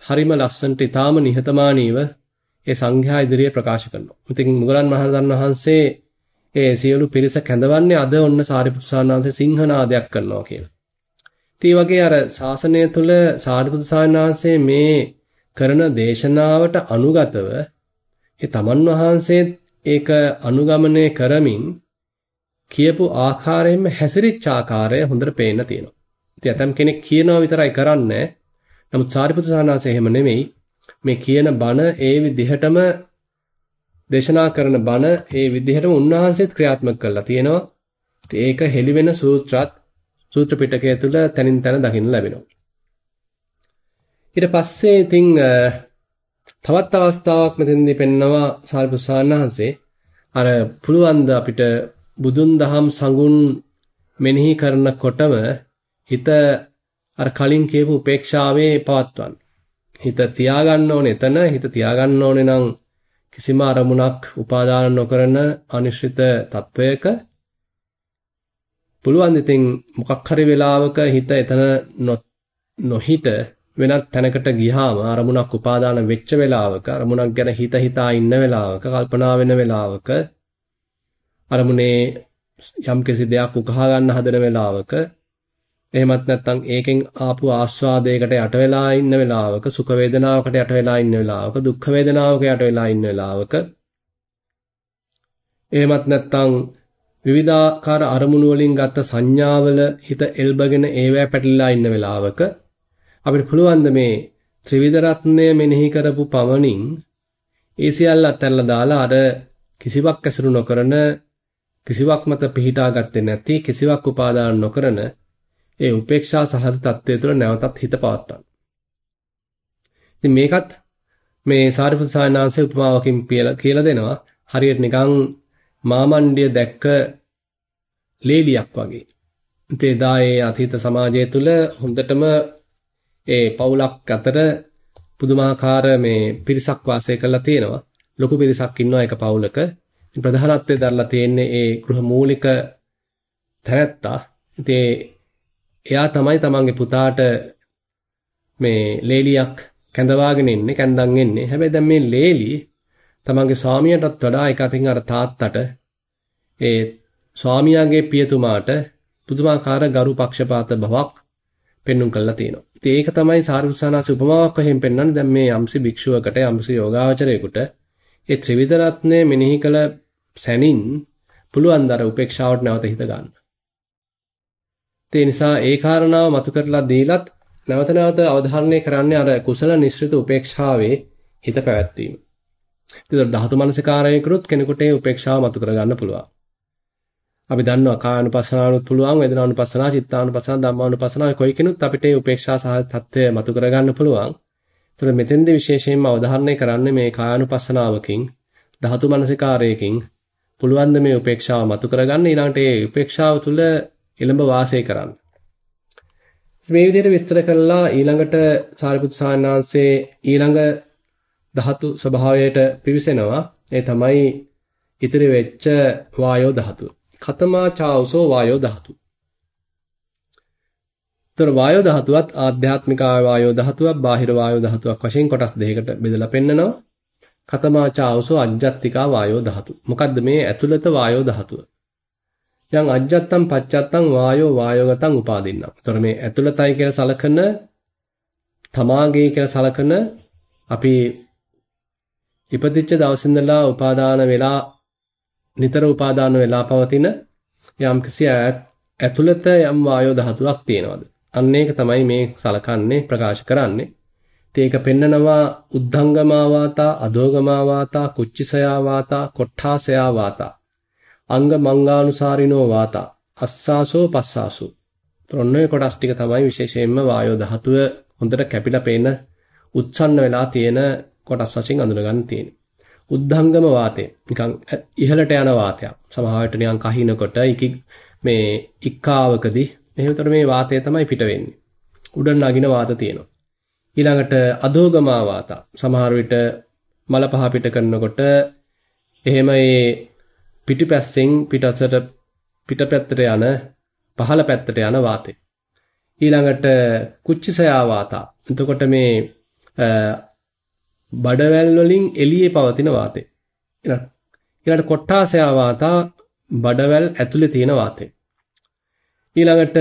S1: හරිම ලස්සනට ඊටාම නිහතමානීව ඒ සංඝයා ඉදිරියේ ප්‍රකාශ කරනවා. ඉතින් මුගලන් මහරහතන් වහන්සේ ඒ සියලු පිරිස කැඳවන්නේ අද ඔන්න සාරිපුත්තු සානාංශේ සිංහනාදයක් කරනවා කියලා. ඉතින් වගේ අර ශාසනය තුල සාරිපුත්තු සානාංශේ මේ කරන දේශනාවට අනුගතව ඒ තමන් වහන්සේ ඒක අනුගමනය කරමින් කියපු ආකාරයෙන්ම හැසිරිච්ච ආකාරය හොඳට පේන්න තියෙනවා. ඉතින් ඇතම් කෙනෙක් කියනවා විතරයි කරන්නේ. නමුත් සාරිපුත්‍ර සානාසේ එහෙම නෙමෙයි. මේ කියන බණ ඒ විදිහටම දේශනා කරන බණ ඒ විදිහටම උන්වහන්සේත් ක්‍රියාත්මක කරලා තියෙනවා. ඒක හෙළි වෙන සූත්‍රات සූත්‍ර පිටකය තුල තනින් තන දකින්න ලැබෙනවා. ඊට පස්සේ ඉතින් තවත් අවස්ථාවක් මෙතෙන්දී පෙන්නවා සාරිපුත්‍රයන්වහන්සේ අර පුළුවන් ද අපිට බුදුන් දහම් සංගුණ මෙනෙහි කරනකොටම හිත අර කලින් කියපු උපේක්ෂාවේ පවත්වන්න. හිත තියාගන්න ඕනේ එතන හිත තියාගන්න ඕනේ නම් කිසිම අරමුණක් උපාදාන නොකරන අනිශ්චිත තත්වයක පුළුවන් ඉතින් මොකක් හරි වෙලාවක හිත එතන නොහිට වෙනත් තැනකට ගියාම අරමුණක් උපාදාන වෙච්ච වෙලාවක අරමුණක් ගැන හිත හිතා ඉන්න වෙලාවක කල්පනා වෙන වෙලාවක අරමුණේ යම්කිසි දෙයක් උකහා ගන්න හදන වෙලාවක එහෙමත් නැත්නම් ඒකෙන් ආපු ආස්වාදයකට යට වෙලා ඉන්න වෙලාවක සුඛ වේදනාවකට යට වෙලා ඉන්න වෙලාවක දුක්ඛ වේදනාවක යට වෙලා ඉන්න වෙලාවක එහෙමත් නැත්නම් විවිධාකාර අරමුණු වලින් ගත්ත සංඥාවල හිත එල්බගෙන ඒවැ පැටලලා ඉන්න වෙලාවක අපිට පුළුවන් මේ ත්‍රිවිධ රත්නය මෙනෙහි කරපු පමණින් ඒ සියල්ල අත්හැරලා දාලා අර කිසිවක් ඇසුරු නොකරන කිසිවක් මත පිහිටා ගත්තේ නැති කිසිවක් උපාදාන නොකරන ඒ උපේක්ෂා සහගත తත්වයේ තුළ නැවතත් හිත පවත්වන්න. ඉතින් මේකත් මේ සාරිපුත් සායනාංශයේ උපමාවකින් කියලා දෙනවා. හරියට නිකන් මාමණ්ඩිය දැක්ක ලේලියක් වගේ. ඉතින් එදා ඒ අතීත සමාජය තුළ හොඳටම ඒ පවුලක් අතර පුදුමාකාර මේ පිරිසක් වාසය කරලා තියෙනවා. ලොකු පිරිසක් ඉන්නවා එක පවුලක. ප්‍රධානත්වයේ දරලා තියෙන්නේ ඒ ගෘහ මූලික තැනැත්තා. ඉතින් එයා තමයි තමන්ගේ පුතාට මේ ලේලියක් කැඳවාගෙන ඉන්නේ කැඳන් එන්නේ. හැබැයි දැන් මේ ලේලි තමන්ගේ ස්වාමියාටත් වඩා එක අතින් අර තාත්තට ඒ ස්වාමියාගේ පියතුමාට පුදුමාකාර ගරු පක්ෂපාත බවක් පෙන්눔 කරලා තියෙනවා. ඉතින් ඒක තමයි සාරිපුත්සානාස උපමාවක් වශයෙන් පෙන්වන්නේ. දැන් මේ යම්සි භික්ෂුවකට යම්සි යෝගාවචරයෙකුට ඒ ත්‍රිවිධ රත්නය මෙනෙහි කළ සැනින් පුළුවන් දර උපේක්ෂාවට නැවත හිත ගන්න. ඒ නිසා ඒ කාරණාව මතු කරලා දීලත් නැවත නැවත අවධාරණය කරන්නේ අර කුසල නිශ්චිත උපේක්ෂාවේ හිත පැවැත්වීම. ඒතර ධාතු මනසිකාරය කරුත් කෙනෙකුට ඒ උපේක්ෂාව මතු කරගන්න පුළුවන්. අපි දන්නවා කායानुපස්සනාවනුත් පුළුවන් වේදනානුපස්සනා, චිත්තානුපස්සනා, ධම්මානුපස්සනා කොයි කෙනුත් අපිට ඒ උපේක්ෂා සහ තත්ත්වය මතු කරගන්න පුළුවන්. ඒතර මෙතෙන්දී විශේෂයෙන්ම අවධාරණය කරන්නේ මේ කායानुපස්සනාවකින්, ධාතු මනසිකාරයකින් පුළුවන් මේ උපේක්ෂාව මතු කරගන්න ඊළඟට ඒ උපේක්ෂාව තුළ එළඹ වාසය කරන්න. මේ විදිහට විස්තර කළා ඊළඟට සාරිපුත් සාන්නාංශයේ ඊළඟ ධාතු ස්වභාවයට පිවිසෙනවා. ඒ තමයි ඉතිරි වෙච්ච වායෝ ධාතුව. කතමා චාවසෝ වායෝ ධාතු. ତර වායෝ ධාතුවත් ආධ්‍යාත්මික වායෝ ධාතුවක් බාහිර වායෝ ධාතුවක් වශයෙන් කොටස් දෙකකට බෙදලා පෙන්නනවා. කතමා චාවසෝ අජ්ජත්තිකා වායෝ ධාතු. මොකද්ද මේ ඇතුළත වායෝ ධාතුව? යම් අජ්ජත්තම් පච්චත්තම් වායෝ වායෝගතං උපාදින්නම්. ඒතර මේ ඇතුළතයි කියලා සලකන තමාගේ කියලා සලකන අපි ඉපදිච්ච දවස් ඉඳලා උපාදාන වෙලා නිතර උපාදාන වෙලා පවතින යම්කිසි ඇතුළත යම් වායෝ ධාතුවක් තියෙනවද? අන්න ඒක තමයි මේ සලකන්නේ ප්‍රකාශ කරන්නේ. ඒක පෙන්නනවා උද්ධංගමා වාතා, අදෝගමා වාතා, කුච්චිසයා වාතා, කොට්ඨාසයා වාතා. අංග මංගානුසාරිනෝ වාතා, අස්සාසෝ පස්සාසෝ. ඔන්න කොටස් ටික තමයි විශේෂයෙන්ම වායෝ ධාතුව හොඳට කැපිලා පේන උත්සන්න වෙලා තියෙන කොටස් වශයෙන් අඳුනගන්න තියෙන්නේ. උද්ධංගම වාතය නිකන් ඉහළට යන වාතයක්. සමහරවිට නිකන් කහිනකොට ඉකි මේ ඉක්කාවකදී එහෙමතර මේ වාතය තමයි පිට වෙන්නේ. උඩ නගින වාත තියෙනවා. ඊළඟට අදෝගමා වාත. සමහර විට මල පහ පිට කරනකොට එහෙම ඒ පිටිපැස්සෙන් පිටසට පිටපැත්තට යන පහළ පැත්තට යන වාතය. ඊළඟට කුච්චිසයා වාත. එතකොට මේ බඩවැල් වලින් එළියේ පවතින වාතය. ඊළඟට කොට්ටාසයා වාතා බඩවැල් ඇතුලේ තියෙන වාතය. ඊළඟට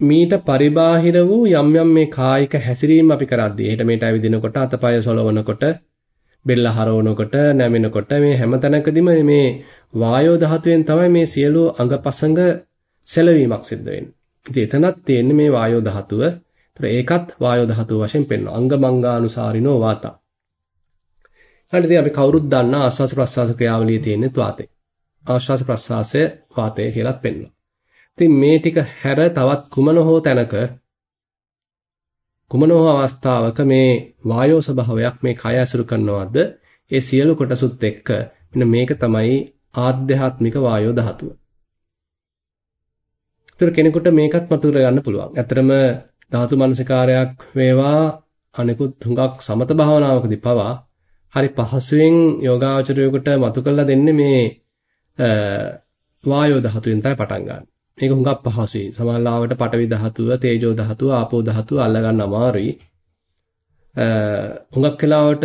S1: මීට පරිබාහිර වූ යම් යම් මේ කායික හැසිරීම අපි කරද්දී එහෙට මේට ඇවිදිනකොට අතපය සොලවනකොට බෙල්ල හරවනකොට නැමෙනකොට මේ හැම තැනකදීම මේ වායෝ ධාතුවෙන් තමයි මේ සියලු අංගපසංග සැලවීමක් සිද්ධ වෙන්නේ. ඉතින් එතනත් තියෙන්නේ මේ වායෝ ධාතුව. ඒතර ඒකත් වායෝ ධාතුව වශයෙන් පෙන්වනවා. අංග මංගානුසාරිනෝ වාතා. ඊට ඉතින් අපි කවුරුත් දන්නා ආශ්වාස ප්‍රශ්වාස ක්‍රියාවලියේ තියෙන වාතය. ආශ්වාස ප්‍රශ්වාසය වාතය කියලාත් පෙන්වනවා. ඉතින් මේ ටික හැර තවත් කුමන හෝ තැනක කුමන හෝ අවස්ථාවක මේ වායෝ ස්වභාවයක් මේ කය ඇසුරු කරනවද ඒ සියලු කොටසුත් එක්ක මෙන්න මේක තමයි ආධ්‍යාත්මික වායෝ ධාතුව. ඒතර කෙනෙකුට මේකත් මතුර ගන්න පුළුවන්. ඇත්තටම ධාතු මනසිකාරයක් වේවා අනිකුත් හුඟක් සමත භාවනාවකදී පවා හරි පහසුවෙන් යෝගාචරයකට මතු කරලා දෙන්නේ මේ වායෝ ධාතුවෙන් තමයි පටන් ගන්න. මේක හුඟක් පහසුයි. සමහරවිට පඨවි ධාතුව, තේජෝ ධාතුව, ආපෝ ධාතුව අල්ල ගන්න අමාරුයි. හුඟක් වෙලාවට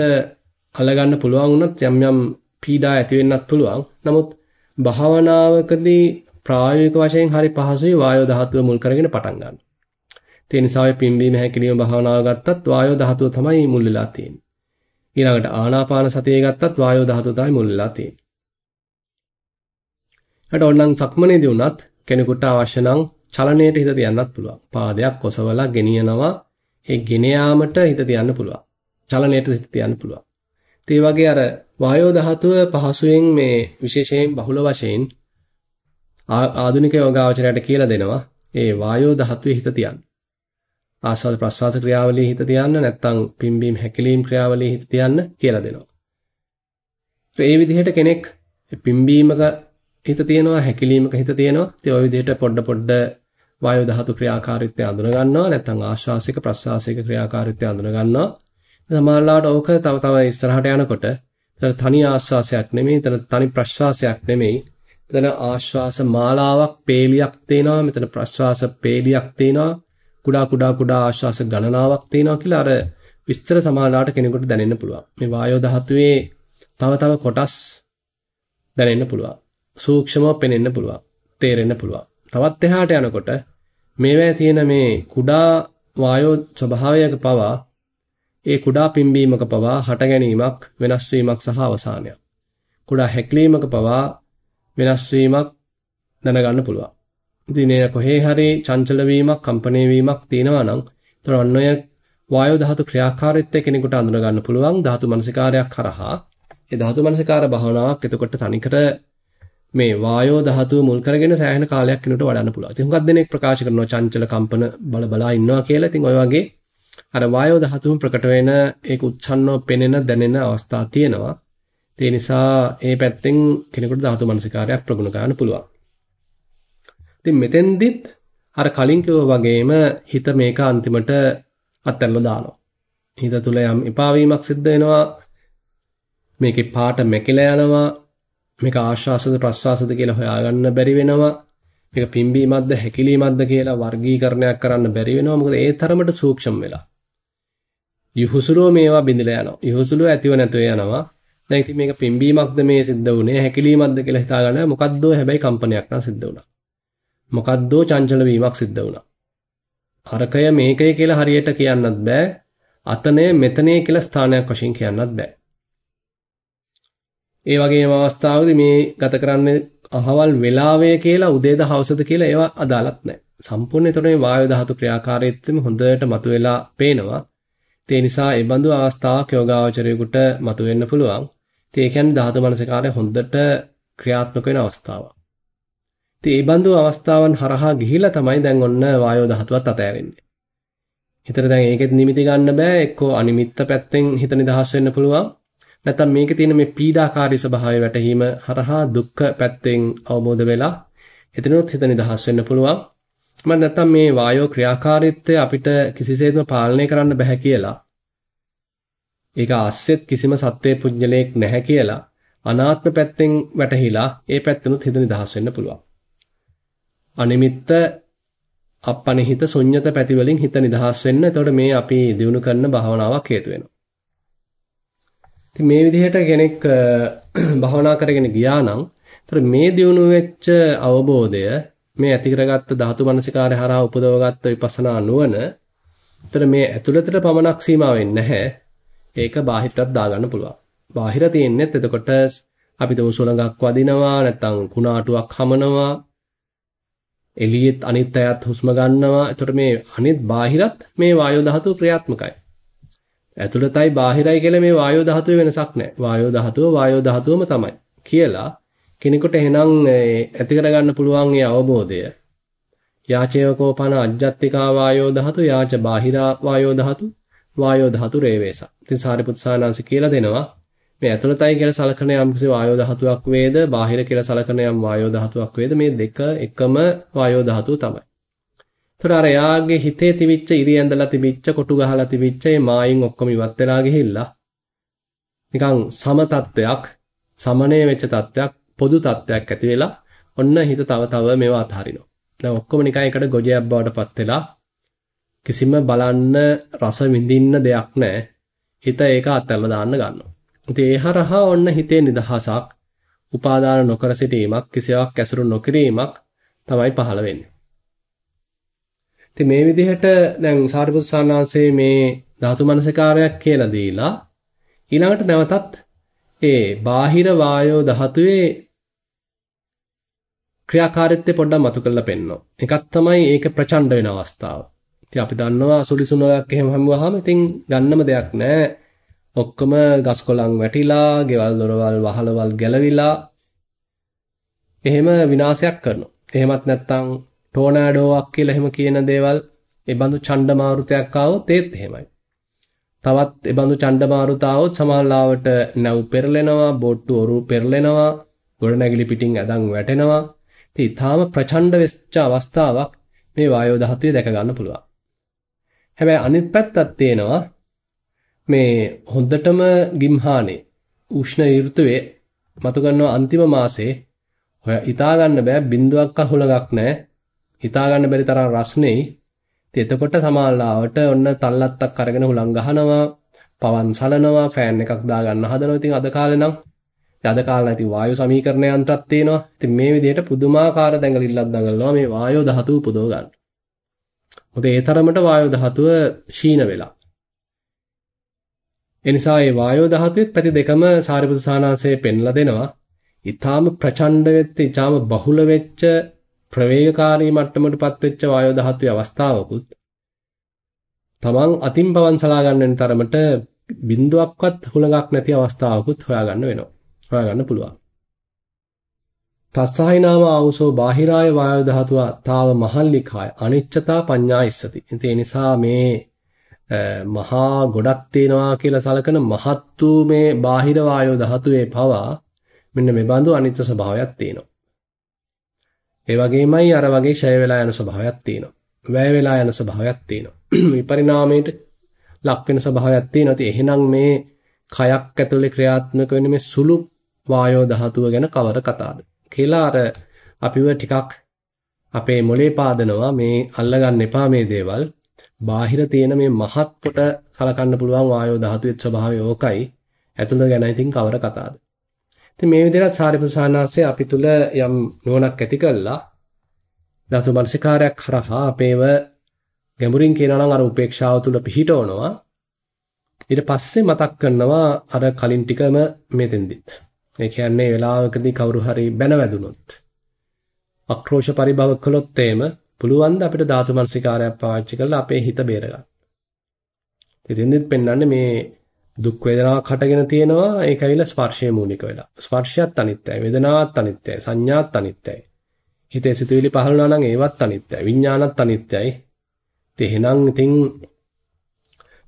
S1: අල්ල ගන්න පුළුවන් වුණත් යම් යම් පීඩා ඇති වෙන්නත් පුළුවන්. නමුත් භාවනාවකදී ප්‍රායෝගික වශයෙන් හරි පහසුයි වායෝ ධාතුව මුල් කරගෙන පටන් ගන්න. ඒ නිසා ඔය පිම්බීම හැකිලිම භාවනාව ගත්තත් වායෝ ධාතුව තමයි මුල් වෙලා තියෙන්නේ. ඊළඟට ආනාපාන සතිය ගත්තත් වායෝ ධාතුව තමයි මුල් වෙලා තියෙන්නේ. ඊට ඕනනම් සක්මනේදී වුණත් කෙනෙකුට අවශ්‍ය නම් චලනයට හිත තියන්නත් පුළුවන්. පාදයක් කොසවලා ගෙනියනවා. ඒ ගෙන යාමට හිත තියන්න පුළුවන්. චලනයට හිත තියන්න පුළුවන්. ඒ වගේ අර වායෝ ධාතුව පහසුවෙන් මේ විශේෂයෙන් බහුල වශයෙන් ආධුනික යෝගාවචරයට කියලා දෙනවා. ඒ වායෝ ධාතුවේ හිත තියන්න. ආස්වාද ප්‍රස්වාස ක්‍රියාවලියේ හිත තියන්න නැත්නම් පිම්බීම් හැකිලීම් ක්‍රියාවලියේ හිත තියන්න කියලා දෙනවා. ඒ විදිහට කෙනෙක් පිම්බීමක හිත තියනවා හැකිලීමක හිත තියනවා. ඉතින් ওই විදිහට පොඩ පොඩ වායු ධාතු ක්‍රියාකාරීත්වය අඳුන ගන්නවා. නැත්නම් ආශ්වාසික ප්‍රශ්වාසික ක්‍රියාකාරීත්වය අඳුන ගන්නවා. සමහරවිට ඕක තව තව ඉස්සරහට යනකොට එතන තනි ආශ්වාසයක් නෙමෙයි, එතන තනි ප්‍රශ්වාසයක් නෙමෙයි. එතන ආශ්වාස මාලාවක්, පේලියක් තියෙනවා. මෙතන ප්‍රශ්වාස පේලියක් තියෙනවා. කුඩා කුඩා කුඩා ආශ්වාස ගණනාවක් තියෙනවා කියලා අර විස්තර සමාලාට කෙනෙකුට දැනෙන්න පුළුවන්. මේ වායෝ ධාතුවේ තව තව කොටස් දැනෙන්න පුළුවන්. සූක්ෂමව පෙනෙන්න පුළුවන්. තේරෙන්න පුළුවන්. තවත් එහාට යනකොට මේවැය තියෙන මේ කුඩා වායෝ ස්වභාවයක පවා ඒ කුඩා පිම්බීමක පවා හට ගැනීමක් වෙනස් වීමක් සහ අවසානයක්. කුඩා හැක්ලීමක පවා වෙනස් වීමක් දැනගන්න පුළුවන්. ඉතින් ඒ කොහේ හරි චංචල වීමක්, කම්පණය වීමක් තියෙනවා නම් ඒතර අන්න ඔය වායෝ ධාතු ක්‍රියාකාරීත්වය කෙනෙකුට අඳුන ගන්න පුළුවන් ධාතු මනසිකාරයක් කරහා. ඒ ධාතු මනසිකාර භාවනාවක් එතකොට තනිකර මේ වායෝ ධාතුව මුල් කරගෙන සෑහෙන කාලයක් කෙනෙකුට වඩන්න පුළුවන්. ඉතින් හුඟක් දෙනෙක් ප්‍රකාශ කරනවා චංචල කම්පන බල බලා ඉන්නවා කියලා. ඉතින් ඔය වගේ අර වායෝ ධාතුව ප්‍රකට වෙන ඒක උච්ඡන්නව පෙනෙන දැනෙන අවස්ථා තියෙනවා. ඒ නිසා ඒ පැත්තෙන් කෙනෙකුට ධාතු මනසිකාරයක් ප්‍රගුණ කරන්න පුළුවන්. ඉතින් මෙතෙන්දිත් අර කලින් වගේම හිත මේක අන්තිමට අත්හැරලා දානවා. හිත තුල යම් එපා වීමක් සිද්ධ වෙනවා. මේකේ පාට මැකිලා යනවා. මේක ආශ්වාසද ප්‍රශ්වාසද කියලා හොයාගන්න බැරි වෙනවා. මේක පිම්බීමක්ද හැකිලීමක්ද කියලා වර්ගීකරණයක් කරන්න බැරි වෙනවා. මොකද ඒ තරමට සූක්ෂම වෙලා. යහුසුලෝ මේවා බිඳලා යනවා. යහුසුලෝ ඇතිව නැතුව යනවා. දැන් ඉතින් මේක පිම්බීමක්ද මේ සිද්ධ වුනේ හැකිලීමක්ද කියලා හිතාගන්න මොකද්දෝ හැබැයි කම්පනයක් නම් සිද්ධ වුණා. මොකද්දෝ චංචල වීමක් සිද්ධ වුණා. අරකය මේකය කියලා හරියට කියන්නත් බෑ. අතනය මෙතනය කියලා ස්ථානයක් වශයෙන් කියන්නත් බෑ. ඒ වගේම අවස්ථාවකදී මේ ගත කරන්නේ අහවල් වෙලාවය කියලා උදේද හවසද කියලා ඒවා අදාළත් නැහැ. සම්පූර්ණ එතකොට මේ වායු ධාතු ක්‍රියාකාරීත්වෙම හොඳට මතුවලා පේනවා. ඒ නිසා ඒ බඳු අවස්ථාවක් යෝගාවචරයෙකුට මතුවෙන්න පුළුවන්. ඒ කියන්නේ ධාතු මනසකාරය හොඳට ක්‍රියාත්මක වෙන අවස්ථාවක්. ඉතින් මේ බඳු අවස්ථාවන් හරහා ගිහිලා තමයි දැන් ඔන්න වායෝ ධාතුවත් අතෑරෙන්නේ. හිතට දැන් ඒකෙත් නිමිති ගන්න බෑ එක්කෝ අනිමිත්ත පැත්තෙන් හිත නිදහස් වෙන්න පුළුවන්. නැත්නම් මේකේ තියෙන මේ පීඩාකාරී ස්වභාවය වැටහීම හරහා දුක්ඛ පැත්තෙන් අවබෝධ වෙලා එතනොත් හිත නිදහස් වෙන්න පුළුවන්. මම නැත්තම් මේ වායෝ ක්‍රියාකාරීත්වය අපිට කිසිසේත්ම පාලනය කරන්න බෑ කියලා. ඒක ආස්සෙත් කිසිම සත්වයේ පුජ්‍යලයක් නැහැ කියලා අනාත්ම පැත්තෙන් වැටහිලා ඒ පැත්තනොත් හිත නිදහස් වෙන්න පුළුවන්. අනිමිත්ත අපනිහිත ශුන්්‍යත පැති වලින් හිත නිදහස් වෙන්න. එතකොට මේ අපි දිනු කරන භාවනාවක් හේතු වෙනවා. ඉතින් මේ විදිහට කෙනෙක් භාවනා කරගෙන ගියා නම් එතකොට මේ දිනු වෙච්ච අවබෝධය මේ ඇති කරගත්ත ධාතු මනසිකාරය හරහා උපදවගත්ත විපස්සනා නුවණ එතන මේ ඇතුළතට පමණක් සීමා වෙන්නේ නැහැ. ඒක බාහිරටත් දාගන්න පුළුවන්. බාහිර තියෙන්නේත් එතකොට අපි දෝ සුළඟක් වදිනවා නැත්නම් කුණාටුවක් හමනවා එළියෙත් අනිත් අයත් හුස්ම ගන්නවා. එතකොට මේ අනිත් බාහිරත් මේ වායෝ ධාතුව ක්‍රියාත්මකයි. ඇතුළතයි බාහිරයි කියලා මේ වායෝ ධාතුවේ වෙනසක් නැහැ. වායෝ ධාතුව වායෝ ධාතුවම තමයි කියලා කෙනෙකුට එහෙනම් ඇති කරගන්න පුළුවන් මේ අවබෝධය. යාචේවකෝපන අජ්ජත්තිකා වායෝ ධාතු යාච බාහිරා වායෝ ධාතු වායෝ ධාතු රේවේස. ඉතින් සාරිපුත් සානාංශ කියලා දෙනවා මේ ඇතුළතයි කියලා සලකන යම් කිසි වායෝ ධාතුවක් වේද බාහිර කියලා සලකන යම් වායෝ ධාතුවක් වේද මේ දෙක එකම වායෝ ධාතුව තමයි. ඒතර අර යාගේ හිතේ තිබිච්ච ඉරියැඳලා තිබිච්ච කොටු ගහලා තිබිච්ච මේ මායින් ඔක්කොම ඉවත් වෙලා ගිහිල්ලා නිකන් සම තත්වයක් සමනය වෙච්ච තත්වයක් පොදු තත්වයක් ඇති වෙලා ඔන්න හිත තව තව මේවා අතහරිනවා. දැන් ඔක්කොම නිකන් එකට ගොජයක් බවට පත් වෙලා කිසිම බලන්න රස විඳින්න දෙයක් නැහැ. හිත ඒක අත්හැරලා දාන්න ගන්නවා. ඉතින් ඒ හරහා ඔන්න හිතේ නිදහසක්, උපාදාන නොකර සිටීමක්, කිසිවක් ඇසුරු නොකිරීමක් තමයි පහළ වෙන්නේ. ඉතින් මේ විදිහට දැන් සාරිපුත් සානාංශයේ මේ ධාතු මනසකාරයක් කියලා දීලා ඊළඟට නැවතත් ඒ බාහිර වායෝ ධාතුවේ ක්‍රියාකාරීත්වය පොඩ්ඩක් මතු කරලා පෙන්නනවා. එකක් තමයි ඒක ප්‍රචණ්ඩ වෙන අවස්ථාව. ඉතින් අපි දන්නවා සුලිසුනක් එහෙම හමුවාම ඉතින් ගන්නම දෙයක් නැහැ. ඔක්කොම ගස් කොළන් වැටිලා, ගෙවල් දොරවල් වහලවල් ගැලවිලා එහෙම විනාශයක් කරනවා. එහෙමත් නැත්නම් ටෝනාඩෝවක් කියලා එහෙම කියන දේවල් ඒ බඳු ඡණ්ඩමාරුතයක් ආවොත් ඒත් එහෙමයි. තවත් ඒ බඳු ඡණ්ඩමාරුත ආවොත් සමහරවිට නැව් පෙරලෙනවා, බෝට්ටු ඔරු පෙරලෙනවා, ගොඩනැගිලි පිටින් ඇදන් වැටෙනවා. ඉතින් ඊටාම ප්‍රචණ්ඩ වෙච්ච අවස්ථාවක් මේ වායෝ ධාතුවේ දැක ගන්න පුළුවන්. හැබැයි අනිත් පැත්තක් තියෙනවා මේ හොඳටම ගිම්හානේ උෂ්ණ ඍතුවේ මතු කරනවා අන්තිම මාසේ. ඔය හිතා ගන්න බෑ බින්දුවක් අහුලගක් නැහැ හිතා ගන්න බැරි තරම් රස්නේ ඉතින් එතකොට සමාල්ලාවට ඔන්න තල්ලත්තක් අරගෙන හුලං ගහනවා පවන් සලනවා ෆෑන් එකක් දාගන්න හදනවා. ඉතින් අද කාලේ නම් අද කාලේ ඉතින් වායු සමීකරණ යන්ත්‍රයක් තියෙනවා. ඉතින් මේ විදිහට පුදුමාකාර දැඟලිල්ලක් දඟලනවා මේ වායෝ ධාතුව පුදව ගන්න. මොකද ඒ තරමට වායෝ ධාතුව ෂීන වෙලා. ඒ නිසා මේ වායෝ ධාතුවේ පැති දෙකම සාරිපුත්‍ර සානාංශයේ පෙන්ලා දෙනවා. ඊටාම ප්‍රචණ්ඩ වෙච්ච, ඊටාම බහුල වෙච්ච, ප්‍රවේගකාරී මට්ටමකටපත් වෙච්ච වායෝ ධාතුවේ අවස්ථාවකුත් තමන් අතින් පවන් සලා ගන්න තරමට බිඳුවක්වත් හුලඟක් නැති අවස්ථාවකුත් හොයාගන්න වෙනවා. හොයාගන්න පුළුවන්. තස්සහිනාම ආවසෝ බාහිරාය වායු ධාතුව තාව මහල්ලිකාය අනිච්චතා පඤ්ඤා ඉස්සති. ඒ නිසා මේ මහා ගොඩක් තියෙනවා කියලා සලකන මහත් වූ මේ බාහිර වායෝ ධාතුවේ පවා මෙන්න මේ බඳු අනිත්‍ය ස්වභාවයක් තියෙනවා. ඒ වගේමයි අර වගේ ඡය වෙලා යන ස්වභාවයක් තියෙනවා. වැය වෙලා යන ස්වභාවයක් තියෙනවා. විපරිණාමයට ලක් වෙන ස්වභාවයක් තියෙනවා. ඉතින් එහෙනම් මේ කයක් ඇතුලේ ක්‍රියාත්මක වෙන මේ සුළු වායෝ ධාතුව ගැන කවර කතාවද කියලා අර අපිව ටිකක් අපේ මොලේ පාදනවා මේ අල්ලගන්න එපා මේ දේවල් බාහිර තියෙන මේ මහත් කොට කලකන්න පුළුවන් වායෝ ධාතුවේ ස්වභාවය ඕකයි. ඇතුළ ගැන ඉතින් කවර කතාවද? ඉතින් මේ විදිහට සාරිපුත්‍ර සානාස්සේ අපි තුල යම් නුවණක් ඇති කළා. ධාතු මනසිකාරයක් කරහා අපේව ගැඹුරින් කියනවා නම් අර උපේක්ෂාව තුල පිහිටවනවා. ඊට පස්සේ මතක් කරනවා අර කලින් ටිකම මෙතෙන්දිත්. ඒ කියන්නේ වෙලාවකදී කවුරු හරි බැන වැදුනොත් අක්‍රෝෂ පරිභව කළොත් එම පුළුවන් ද අපිට ධාතු මනසිකාරයක් පාවිච්චි කරලා අපේ හිත බේරගන්න. ඉතින්දිත් පෙන්වන්නේ මේ දුක් වේදනාවක් හටගෙන තියෙනවා ඒක ඇවිල්ලා ස්පර්ශයේ මූලික වෙලා. ස්පර්ශයත් අනිත්‍යයි, වේදනාවත් අනිත්‍යයි, සංඥාත් අනිත්‍යයි. හිතේ සිතුවිලි පහළ වුණා නම් ඒවත් අනිත්‍යයි. විඥානත් අනිත්‍යයි. ඉතින් එහෙනම් ඉතින්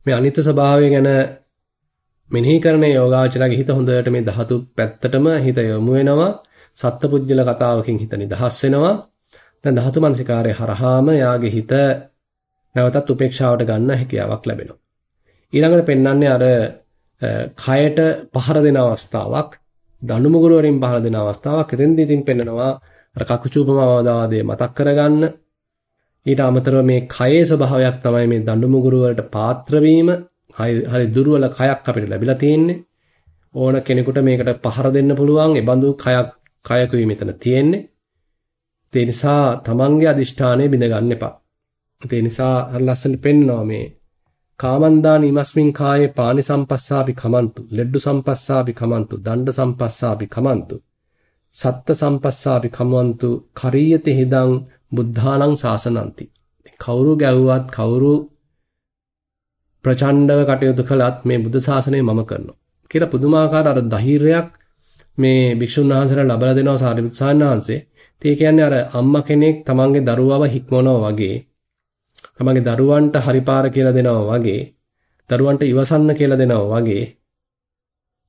S1: මේ අනිත්‍ය ස්වභාවය ගැන මෙනෙහි කරන යෝගාචරගේ හිත හොඳට මේ ධාතු පැත්තටම හිත යොමු වෙනවා. සත්පුජ්‍යල කතාවකින් හිත නිදහස් වෙනවා. දැන් ධාතු මනසිකාරය හරහාම යාගේ හිත නැවතත් උපේක්ෂාවට ගන්න හැකියාවක් ලැබෙනවා. ඊළඟට පෙන්වන්නේ අර කයට පහර දෙන අවස්ථාවක්, දනුමුගුරු වලින් පහර දෙන අවස්ථාවක්. එතෙන්දී ඉතින් පෙන්නනවා අර කකුචූපම අවදාදේ මතක් කරගන්න. ඊට අමතරව මේ කයේ ස්වභාවයක් තමයි මේ දඬුමුගුරු වලට පාත්‍ර වීම. හරි දුර්වල කයක් අපිට ලැබිලා තියෙන්නේ. ඕන කෙනෙකුට මේකට පහර දෙන්න පුළුවන්. ඒ බඳු කයක් කයකුයි මෙතන තියෙන්නේ. ඒ නිසා තමන්ගේ අදිෂ්ඨානය බිඳ ගන්න එපා. ඒ නිසා හරි ලස්සනට පෙන්නවා මේ කාමන්දානි ඉමස්මින් කායේ පානි සම්පස්සාපි කමන්තු ලෙඩ්ඩු සම්පස්සාපි කමන්තු දණ්ඩ සම්පස්සාපි කමන්තු සත්ත සම්පස්සාපි කමවන්තු කරීයති හිදං බුද්ධානං සාසනಂತಿ කවුරු ගැව්වත් කවුරු ප්‍රචණ්ඩව කටයුතු කළත් මේ බුද්ධ ශාසනය මම කරනවා කියලා පුදුමාකාර අර ධෛර්යයක් මේ භික්ෂුන් වහන්සේලා ලබා දෙනවා සාරිපුත් සාන්නාංශේ. ඒ කියන්නේ අර අම්මා කෙනෙක් තමන්ගේ දරුවව හික්මවනවා වගේ තමන්ගේ දරුවන්ට හරිපාර කියලා දෙනවා වගේ දරුවන්ට ඉවසන්න කියලා දෙනවා වගේ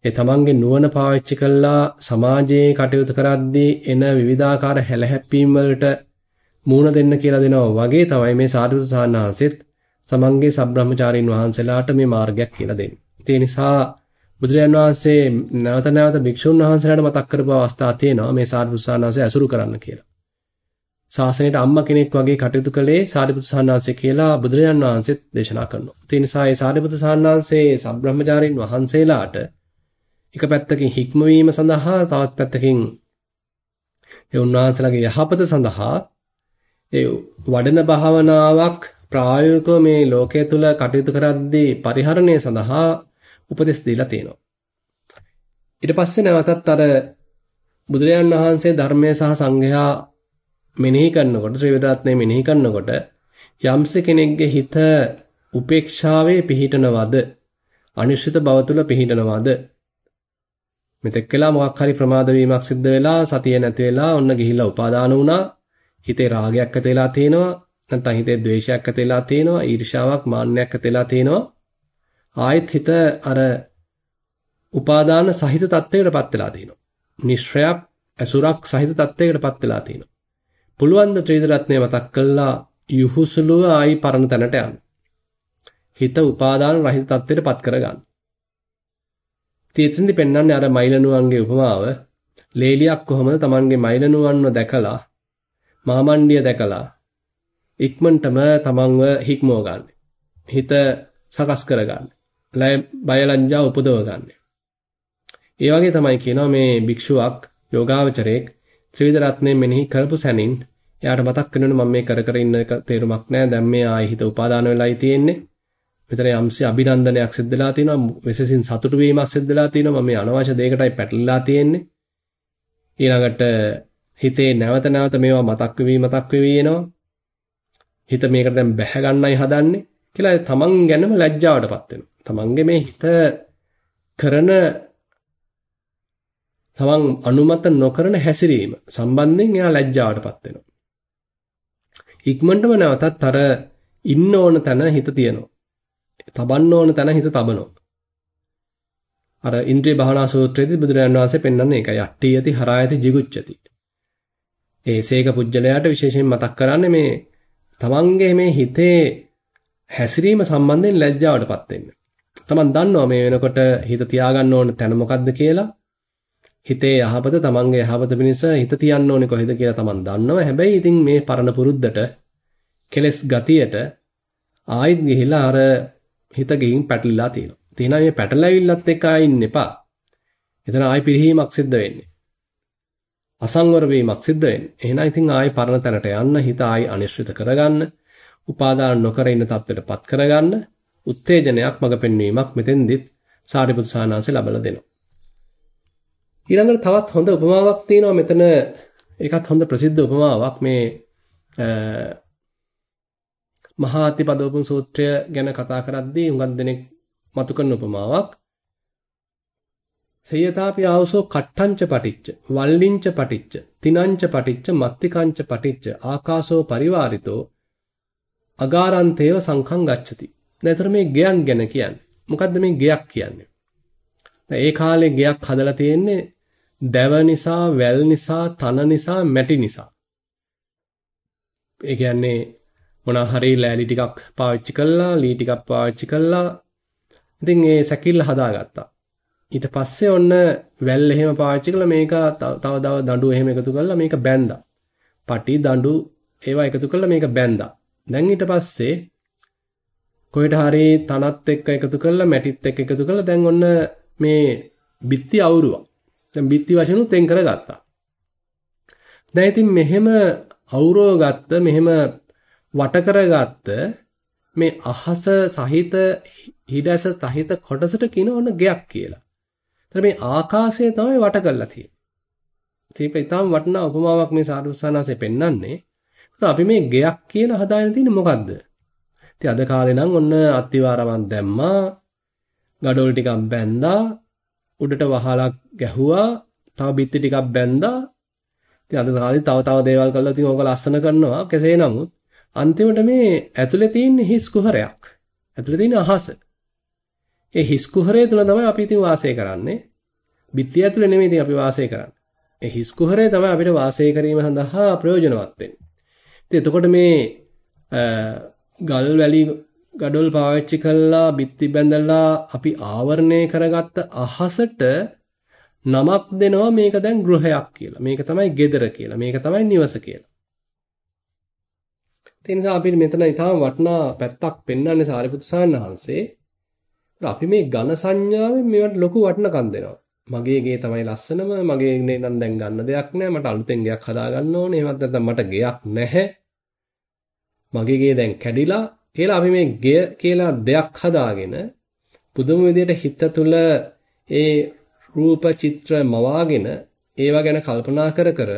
S1: ඒ තමන්ගේ නුවණ පාවිච්චි කළා සමාජයේ කටයුතු කරද්දී එන විවිධාකාර හැලහැප්පීම් වලට මූණ දෙන්න කියලා දෙනවා වගේ තමයි මේ සාධුත සාහනහන්සෙත් සමන්ගේ සබ්‍රහ්මචාරීන් වහන්සේලාට මේ මාර්ගයක් කියලා දෙන්නේ. ඒ නිසා බුදුරජාන් වහන්සේ නැවත නැවත භික්ෂුන් වහන්සේලාට මතක් කරපු අවස්ථා තියෙනවා මේ සාධුත සාහනහන්සේ ඇසුරු කරන්න කියලා. ශාසනයට අම්මා කෙනෙක් වගේ කටයුතු කළේ සාරිපුත්‍ර සාහනහන්සේ කියලා බුදුරජාන් වහන්සේත් දේශනා කරනවා. ඒ නිසා ඒ සාරිපුත්‍ර සාහනහන්සේ සබ්‍රහ්මචාරීන් වහන්සේලාට එක පැත්තකින් හික්මවීම සඳහා තවත් පැත්තකින් ඒ උන්වහන්සේලාගේ යහපත සඳහා ඒ වඩන භාවනාවක් ප්‍රායෝගිකව මේ ලෝකයේ තුල කටයුතු කරද්දී පරිහරණය සඳහා උපදෙස් දීලා තියෙනවා. ඊට පස්සේ නැවතත් අර බුදුරජාන් වහන්සේ ධර්මය සහ සංඝයා මෙනෙහි කරනකොට ශ්‍රී විරත්නේ මෙනෙහි කරනකොට යම්ස කෙනෙක්ගේ හිත උපේක්ෂාවේ පිහිටනවද? අනිශ්චිත බව තුල පිහිටනවද? මෙතෙක් වෙලා මොකක් හරි ප්‍රමාද වීමක් සිද්ධ වෙලා සතිය නැති වෙලා ඔන්න ගිහිල්ලා උපාදාන වුණා. හිතේ රාගයක් ඇති වෙලා තියෙනවා. නැත්නම් හිතේ ද්වේෂයක් ඇති වෙලා තියෙනවා. ඊර්ෂාවක් මාන්නයක් ඇති වෙලා තියෙනවා. ආයෙත් හිත අර උපාදාන සහිත තත්ත්වයකටපත් වෙලා තියෙනවා නිශ්‍රයක් අසුරක් සහිත තත්ත්වයකටපත් වෙලා තියෙනවා පුළුවන් ද ත්‍රිවිධ මතක් කළා යහුසුලුව ආයි පරණ තැනට යන්න හිත උපාදාන රහිත තත්ත්වයටපත් කරගන්න ඉතින් පෙන්වන්නේ අර මයිලනුවන්ගේ උපමාව ලේලියක් කොහොමද Tamanගේ මයිලනුවන්ව දැකලා මාමණ්ඩිය දැකලා ඉක්මනටම Tamanව හික්මව ගන්න. හිත සකස් කරගන්න. බයලංජා උපදව ගන්න. ඒ වගේ තමයි කියනවා මේ භික්ෂුවක් යෝගාවචරයෙක් ත්‍රිවිධ රත්නය මෙනෙහි කරපු සැනින් එයාට මතක් වෙනවනේ මම මේ කර කර ඉන්න එක තේරුමක් නැහැ. දැන් මේ ආයි හිත උපාදාන වෙලායි තියෙන්නේ. මෙතන යම්සි අභිනන්දනයක් සිද්ධලා තියෙනවා විශේෂින් සතුටු වීමක් සිද්ධලා තියෙනවා මම මේ අනවශ්‍ය දෙයකටයි පැටලලා තියෙන්නේ ඊළඟට හිතේ නැවත නැවත මේවා මතක් වෙවි මතක් වෙවි එනවා හිත මේකට දැන් බැහැ ගන්නයි හදන්නේ කියලා තමන් ගැනම ලැජ්ජාවටපත් වෙනවා තමන්ගේ මේ හිත කරන තමන් අනුමත නොකරන හැසිරීම සම්බන්ධයෙන් එයා ලැජ්ජාවටපත් වෙනවා ඉක්මනටම නැවතත් අර ඉන්න ඕන තැන හිත තියෙනවා තබන්න ඕන තැන හිත තබනවා. අර ඉන්ද්‍රිය භාවනා සූත්‍රයේදී බුදුරජාණන් වහන්සේ පෙන්වන්නේ ඒකයි. අට්ටි යති හරායති jigucchati. ඒ සීක පුජ්‍යලයාට විශේෂයෙන් මතක් කරන්නේ මේ තමන්ගේ මේ හිතේ හැසිරීම සම්බන්ධයෙන් ලැජ්ජාවටපත් වෙන්න. තමන් දන්නවා මේ වෙනකොට හිත තියාගන්න ඕන තැන මොකද්ද කියලා. හිතේ යහපත තමන්ගේ යහපත පිණිස හිත තියන්න ඕනේ කොහෙද කියලා තමන් දන්නවා. හැබැයි ඉතින් මේ පරණ පුරුද්දට කෙලස් ගතියට ආයිත් ගිහිලා අර හිත ගෙයින් පැටලිලා තියෙනවා. ඉතින් මේ පැටලැවිල්ලත් එක්ක ආයින් එපා. එතන ආයි පිරිහීමක් සිද්ධ වෙන්නේ. අසංවර වීමක් සිද්ධ වෙන්නේ. එහෙනම් ඉතින් ආයි පරණ තැනට යන්න හිත ආයි අනිශ්චිත කරගන්න, උපාදාන නොකර ඉන්න තත්ත්වයටපත් කරගන්න උත්තේජනයක් මඟ පෙන්වීමක් මෙතෙන්දිත් සාරිපුත් සානාංශය ලබලා දෙනවා. ඊළඟට තවත් හොඳ උපමාවක් තියෙනවා මෙතන ඒකත් හොඳ ප්‍රසිද්ධ උපමාවක් මේ මහා අතිපදෝපම සූත්‍රය ගැන කතා කරද්දී උඟන් දෙනෙක් මතු කරන උපමාවක් සේයතාපි ආවසෝ කට්ටංච පටිච්ච වල්ලිංච පටිච්ච තිනංච පටිච්ච මත්තිකංච පටිච්ච ආකාශෝ පරිවාරිතෝ අගාරන්තේව සංඛං ගච්ඡති. දැන් මේ ගයක් ගැන කියන්නේ. මොකද්ද මේ ගයක් කියන්නේ? ඒ කාලේ ගයක් හදලා තියෙන්නේ දැව නිසා, වැල් නිසා, තන නිසා, මැටි නිසා. ඒ කියන්නේ මොනවා හරි ලෑලි ටිකක් පාවිච්චි කළා, ලී ටිකක් පාවිච්චි කළා. ඉතින් ඒ සැකිල්ල හදාගත්තා. ඊට පස්සේ ඔන්න වැල් එහෙම පාවිච්චි කළා මේක තව තව දඬු එහෙම එකතු කරලා මේක බැන්දා. පටි දඬු ඒවා එකතු කරලා මේක බැන්දා. දැන් ඊට පස්සේ කොහෙට හරි තනත් එක්ක එකතු කරලා මැටිත් එක්ක එකතු කරලා දැන් ඔන්න මේ බිත්ති අවුරුවා. දැන් බිත්ති වශයෙන් උතෙන් කරගත්තා. දැන් ඉතින් මෙහෙම අවුරව ගත්ත මෙහෙම වට කරගත්ත මේ අහස සහිත හිඩැස සහිත කොටසට කියන ඕන ගයක් කියලා. ඒතර මේ ආකාශය තමයි වට කරලා තියෙන්නේ. ඒක ඊටාම් වටිනා උපමාවක් මේ සාරුසානාසේ පෙන්වන්නේ. අපි මේ ගයක් කියන හදාගෙන තියෙන්නේ මොකද්ද? ඉතින් අද කාලේ නම් ඔන්න අත්තිවාරමක් දැම්මා, gadol ටිකක් බැන්දා, උඩට වහලක් ගැහුවා, තව බිත්ති ටිකක් බැන්දා. ඉතින් අද කාලේ තව තව දේවල් කරලා ඉතින් ඕක ලස්සන කරනවා. කෙසේ නමුත් අන්තිමට මේ ඇතුලේ තියෙන හිස් කුහරයක්. ඇතුලේ තියෙන අහස. ඒ හිස් කුහරය තුල තමයි අපි ඉතින් වාසය කරන්නේ. බිත්තිය ඇතුලේ නෙමෙයි ඉතින් අපි වාසය කරන්නේ. ඒ හිස් කුහරය තමයි අපිට වාසය කිරීම සඳහා ප්‍රයෝජනවත් වෙන්නේ. ඉතින් එතකොට මේ ගල් වැලි ගඩොල් පාවිච්චි කළා බිත්ති බැඳලා අපි ආවරණය කරගත්ත අහසට නමක් දෙනවා මේක දැන් ගෘහයක් කියලා. මේක තමයි ගෙදර කියලා. මේක තමයි නිවස කියලා. ඒ නිසා අපි මෙතන ඊටාම වටිනා පැත්තක් පෙන්වන්නේ සාරිපුත්‍ර සාන්නහන්සේ. අපි මේ ඝන සංඥාවෙන් මේවට ලොකු වටිනකම් දෙනවා. මගේ ගේ තමයි ලස්සනම මගේ නේ නම් දැන් ගන්න දෙයක් නැහැ මට අලුතෙන් ගයක් හදා ගන්න ඕනේ එහෙමත් නැත්නම් මට ගෙයක් නැහැ මගේ ගේ දැන් කැඩිලා කියලා අපි මේ ගෙය කියලා දෙයක් හදාගෙන පුදුම විදියට හිත තුළ ඒ රූප චිත්‍ර මවාගෙන ඒවා ගැන කල්පනා කර කර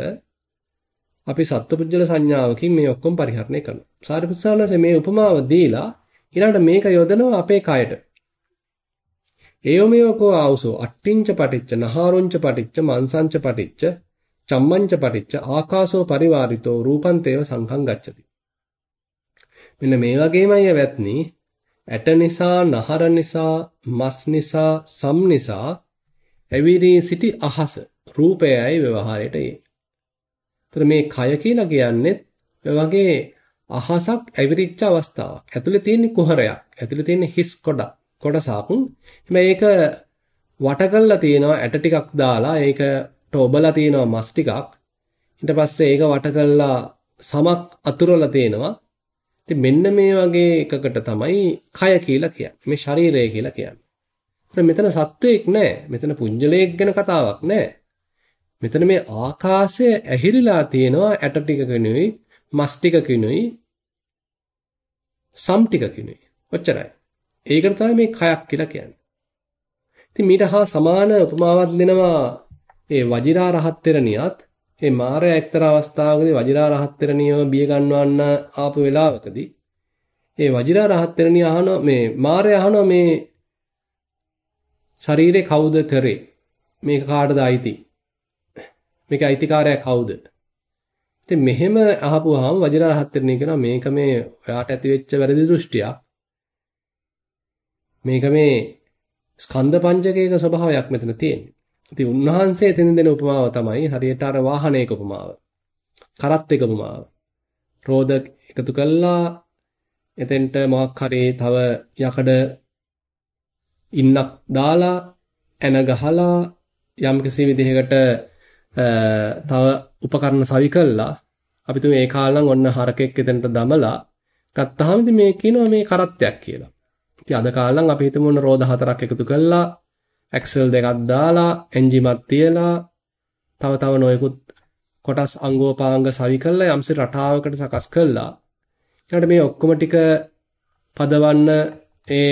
S1: අපි සත්පුජ්‍යල සංඥාවකින් මේ ඔක්කොම පරිහරණය කරනවා. සාරිපුත්සාලසේ මේ උපමාව දීලා ඊළඟට මේක යොදනවා අපේ කයට. ඒවමයෝකෝ ආවුසෝ අට්ටිංච පටිච්ච නහාරුංච පටිච්ච මන්සංච පටිච්ච චම්මංච පටිච්ච ආකාශෝ පරිවාරිතෝ රූපන්තේව සංඛං ගච්ඡති. මෙන්න මේ වගේමයි වැත්නි ඇට නිසා නහර නිසා මස් නිසා සම් නිසා ඇවිරී සිටි අහස රූපයයි ව්‍යවහාරයට එයි. ඒතර මේ කය කියලා කියන්නේ වගේ අහසක් ඇවිරිච්ච අවස්ථාවක්. ඇතුලේ තියෙන කුහරයක්. ඇතුලේ තියෙන හිස් කොටක්. කොටසක්. හැබැයි ඒක වට කරලා තියෙනවා ඇට ටිකක් දාලා ඒකට ඔබලා තියෙනවා මස් ටිකක්. ඊට පස්සේ ඒක වට කරලා සමක් අතුරලා තියෙනවා. ඉතින් මෙන්න මේ වගේ එකකට තමයි කය කියලා කියන්නේ. මේ ශරීරය කියලා කියන්නේ. මෙතන සත්වයක් නැහැ. මෙතන පුංජලයක් ගැන කතාවක් නැහැ. මෙතන මේ ආකාශය ඇහිරිලා තියෙනවා ඇට ටිකකිනුයි, මස් ටිකකිනුයි, සම් ටිකකිනුයි. ඔච්චරයි. ඒකට තමයි මේ කයක් කියලා කියන්නේ. ඉතින් මීට හා සමාන උපමාවක් දෙනවා ඒ වජිරා රහත් තෙරණියත් මේ මාරය එක්තරා අවස්ථාවකදී වජිරා රහත් තෙරණියව බිය ගන්නවන්න ආපු වෙලාවකදී ඒ වජිරා රහත් තෙරණිය අහන මේ මාරය අහන මේ ශරීරේ කවුද කරේ මේක කාටද අයිති? මේක අයිතිකාරයා කවුද? ඉතින් මෙහෙම අහපුවාම වජිරා රහත් තෙරණිය කියනවා මේක මේ ඔයාට ඇති වෙච්ච වැරදි දෘෂ්ටියක්. මේක මේ ස්කන්ධ පංචකයක ස්වභාවයක් මෙතන තියෙන්නේ. ඉතින් උන්වහන්සේ එතන දෙන උපමාව තමයි හරියට අර වාහනයක උපමාව. කරත් එක උපමාව. රෝද එකතු කළා එතෙන්ට මොකක් හරි තව යකඩ ඉන්නක් දාලා එන ගහලා යම් කිසි විදිහකට තව උපකරණ සවි කළා අපි තුමේ ඒ කාලම් ඔන්න හරකෙක් එතනට දමලා ගත්තාම ඉතින් මේ කියනවා මේ කරත්තයක් කියලා. ඉතින් අද කාලම් අපි හිතමු ඔන්න රෝද හතරක් එකතු කළා ඇක්සල් දෙකක් දාලා එන්ජිමක් තියලා තව තව නොයෙකුත් කොටස් අංගෝපාංග සවි කළා යම්සි රටාවකට සකස් කළා ඊට මේ ඔක්කොම ටික පදවන්න ඒ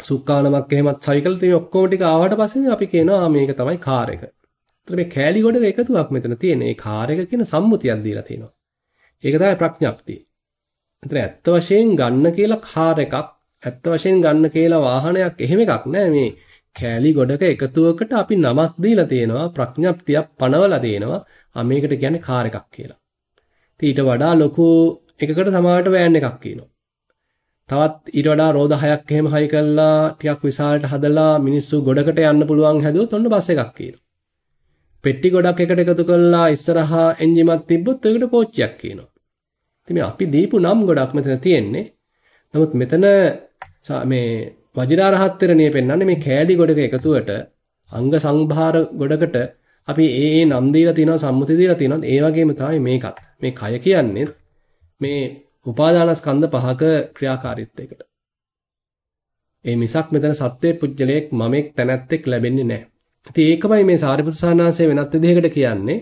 S1: සුක්කානමක් එහෙමත් සවිකල තියෙන ඔක්කොම ටික ආවට පස්සේ අපි කියනවා මේක තමයි කාර් එක. ඒතර මේ කෑලි ගොඩක එකතුවක් මෙතන තියෙන. ඒ කාර් එක කියන සම්මුතියක් දීලා තියෙනවා. ඒක තමයි ප්‍රඥප්තිය. ඒතර ඇත්ත වශයෙන් ගන්න කියලා කාර් එකක්, ඇත්ත වශයෙන් ගන්න කියලා වාහනයක් එහෙම එකක් නෑ මේ කෑලි ගොඩක එකතුවකට අපි නමක් දීලා තියෙනවා ප්‍රඥප්තියක් පනවලා තියෙනවා ආ මේකට කියන්නේ කාර් එකක් කියලා. ඊට වඩා ලොකු එකකට සමානට වෑන් එකක් කියනවා. තවත් ඊට වඩා රෝද හයක් එහෙම හයි කළා ටිකක් විශාලට හදලා මිනිස්සු ගොඩකට යන්න පුළුවන් හැදුවොත් ඔන්න බස් එකක් කියනවා. පෙට්ටි ගොඩක් එකට එකතු කළා ඉස්සරහා එන්ජිමක් තිබ්බොත් ඒකට කෝච්චියක් කියනවා. ඉතින් අපි දීපු නම් ගොඩක් මෙතන තියෙන්නේ. නමුත් මෙතන මේ වජිරාරහත් තෙරණිය පෙන්වන්නේ මේ කෑලි ගොඩක එකතුවට අංග සංභාර ගොඩකට අපි ඒ ඒ නම් දීලා තිනවා සම්මුති දීලා තිනවා ඒ වගේම තමයි මේකත් මේ කය කියන්නේ මේ උපාදානස්කන්ධ පහක ක්‍රියාකාරීත්වයකට ඒ මිසක් මෙතන සත්වයේ පුජ්‍යලයක් මමෙක් තැනැත්තෙක් ලැබෙන්නේ නැහැ. ඉතින් ඒකමයි මේ සාරිපුත්‍ර සානාංශය වෙනත් විදිහකට කියන්නේ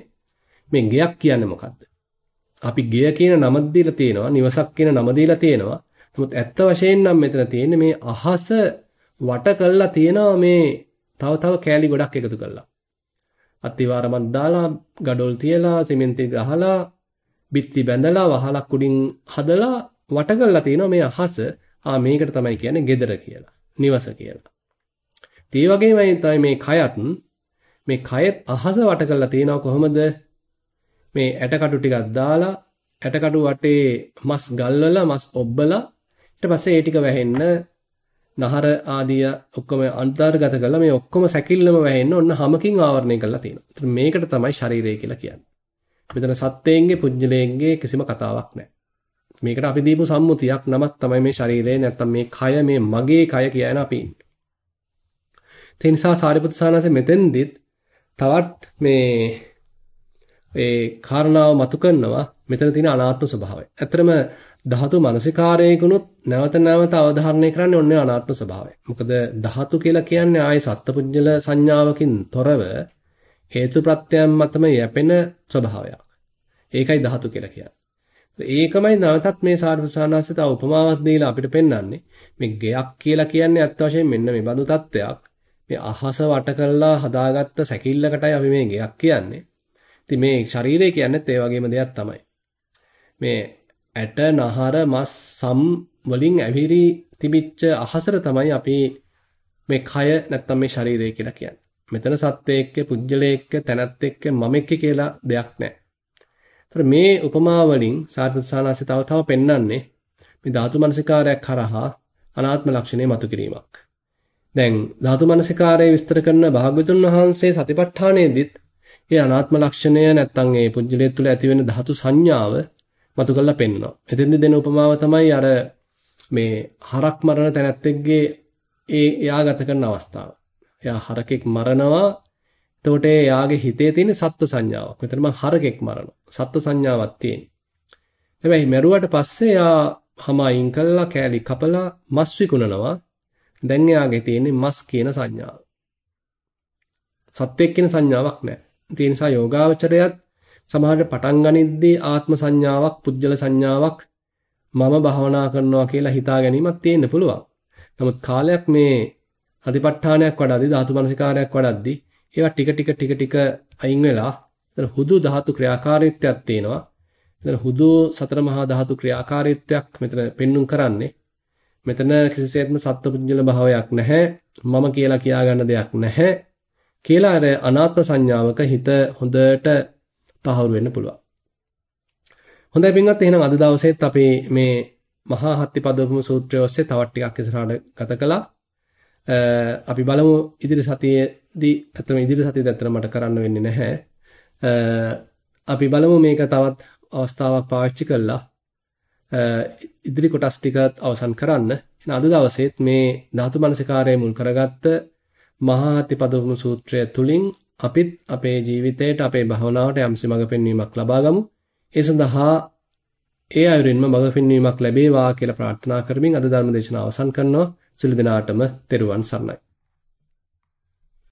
S1: මේ ගයක් කියන්නේ මොකද්ද? අපි ගෙය කියන නම දීලා තියෙනවා, නිවසක් කියන නම දීලා තියෙනවා. නමුත් ඇත්ත වශයෙන් නම් මෙතන තියෙන්නේ මේ අහස වට කළා තියෙනවා මේ තව තව කෑලි ගොඩක් එකතු කළා. අත්තිවාරමක් දාලා, ගඩොල් තියලා, සිමෙන්ති ගහලා, බිත්ති බැඳලා, වහලක් උඩින් හදලා වට කළා තියෙනවා මේ අහස. ආ මේකට තමයි කියන්නේ gedara කියලා. නිවස කියලා. ඒ වගේමයි තමයි මේ කයත් මේ කයත් අහස වට කළා තියෙනවා කොහොමද? මේ ඇටකටු ටිකක් දාලා ඇටකටු වටේ මස් ගල්වලා මස් ඔබ්බලා ඊට පස්සේ ඒ ටික වැහෙන්න නහර ආදිය ඔක්කොම අන්තර්ගත කරලා මේ ඔක්කොම සැකිල්ලම වැහෙන්න ඔන්න හැමකින් ආවරණය කරලා තියෙනවා. ඒතර මේකට තමයි ශරීරය කියලා කියන්නේ. මෙතන සත්වයෙන්ගේ පුජ්‍යලයෙන්ගේ කිසිම කතාවක් නැහැ. මේකට අපි දීපු සම්මුතියක් නමක් තමයි මේ ශරීරය නැත්තම් මේ කය මේ මගේ කය කියන අපි ඉන්නේ. ඒ නිසා සාරිපුත්‍ර සානසේ මෙතෙන්දිත් තවත් මේ ඒ කාරණාව මතු කරනවා මෙතන තියෙන අනාත්ම ස්වභාවය. ඇත්තරම ධාතු මනසිකාරයකුණුත් නැවත නැවත අවධාරණය කරන්නේ ඔන්නේ අනාත්ම ස්වභාවය. මොකද ධාතු කියලා කියන්නේ ආයේ සත්පුජ්‍යල සංඥාවකින් තොරව හේතු ප්‍රත්‍යයන් මතම යැපෙන ස්වභාවයක්. ඒකයි ධාතු කියලා කියන්නේ. ඒකමයි නැවතත් මේ සාර්වසානාසිත උපමාවක් දීලා අපිට පෙන්වන්නේ මේ ගෙයක් කියලා කියන්නේ අත් වශයෙන් මෙන්න මේ බඳු තත්වයක්. මේ අහස වට කරලා හදාගත්ත සැකිල්ලකටයි අපි මේ ගෙයක් කියන්නේ. ඉතින් මේ ශරීරය කියන්නේත් ඒ වගේම දෙයක් තමයි. මේ ඇට නහර මස් සම් වලින් ඇවිරි තිබිච්ච අහසර තමයි අපි මේ කය නැත්තම් මේ ශරීරය කියලා කියන්නේ. මෙතන සත්වයේක්ක පුජ්‍යලයේක්ක තැනැත්තෙක්ක මමෙක්ක කියලා දෙයක් නැහැ. ඒතර මේ උපමා වලින් සාර්ථසානාසි තව තව පෙන්වන්නේ මේ ධාතු මනසිකාරයක් කරහා අනාත්ම ලක්ෂණය මතු කිරීමක්. දැන් ධාතු මනසිකාරය විස්තර කරන භාග්‍යතුන් වහන්සේ සතිපට්ඨානයේදීත් ඒ අනාත්ම ලක්ෂණය නැත්තම් ඒ පුජ්‍යලයේ තුල ඇතිවෙන ධාතු සංඥාව මතු කරලා පෙන්නනවා. එතෙන්ද දෙන උපමාව තමයි අර මේ හරක් මරණ තැනැත්තෙක්ගේ ඒ එයාගත කරන අවස්ථාව. එයා හරකෙක් මරනවා. එතකොට එයාගේ හිතේ තියෙන සත්ව සංඥාවක්. මෙතන මම හරකෙක් මරනවා. සත්ව සංඥාවක් තියෙන. හැබැයි මැරුවට පස්සේ එයා හැම අයින් කළා කෑලි කපලා මස් විකුණනවා. දැන් එයාගේ තියෙන්නේ මස් කියන සංඥාව. සත්වෙක් කියන සංඥාවක් නැහැ. ඒ නිසා යෝගාවචරයත් සමහරට පටන් ගනිද්දී ආත්ම සංඥාවක්, පුජ්‍යල සංඥාවක් මම භවනා කරනවා කියලා හිතා ගැනීමක් තියෙන්න පුළුවන්. නමුත් කාලයක් මේ අධිපට්ඨානයක් වඩද්දී ධාතු මනසිකාරයක් වඩද්දී ඒවා ටික ටික ටික ටික අයින් වෙලා එතන හුදු ධාතු ක්‍රියාකාරීත්වයක් තියෙනවා. එතන හුදු සතර මහා ධාතු ක්‍රියාකාරීත්වයක් මෙතන පෙන්눔 කරන්නේ. මෙතන කිසිසේත්ම සත්පුජ්‍යල භාවයක් නැහැ. මම කියලා කියා ගන්න දෙයක් නැහැ. කියලා අර අනාත්ම සංඥාවක හිත හොඳට තහවුරු වෙන්න පුළුවන්. හොඳයි පින්වත් එහෙනම් අද දවසේත් අපි මේ මහා හත්තිපදෝපම සූත්‍රය ඔස්සේ තවත් ටිකක් ඉස්සරහට ගත කළා. අපි බලමු ඉදිරි සතියේදී අතම ඉදිරි සතියේදී අතර මට කරන්න වෙන්නේ නැහැ. අපි බලමු මේක තවත් අවස්ථාවක් පාවිච්චි කළා. ඉදිරි කොටස් ටික අවසන් කරන්න. එහෙනම් අද දවසේත් මේ ධාතු මනසිකාරය මුල් කරගත්ත මහා හත්තිපදෝපම සූත්‍රය තුලින් අපිත් අපේ ජීවිතයට අපේ භවනාවට යම්සි මඟ පෙන්වීමක් ලබා ගමු. ඒ සඳහා ඒ අයුරින්ම මඟ පෙන්වීමක් ලැබේවා කියලා ප්‍රාර්ථනා කරමින් අද ධර්ම දේශනාව අවසන් කරනවා. සිළු දිනාටම තෙරුවන් සරණයි.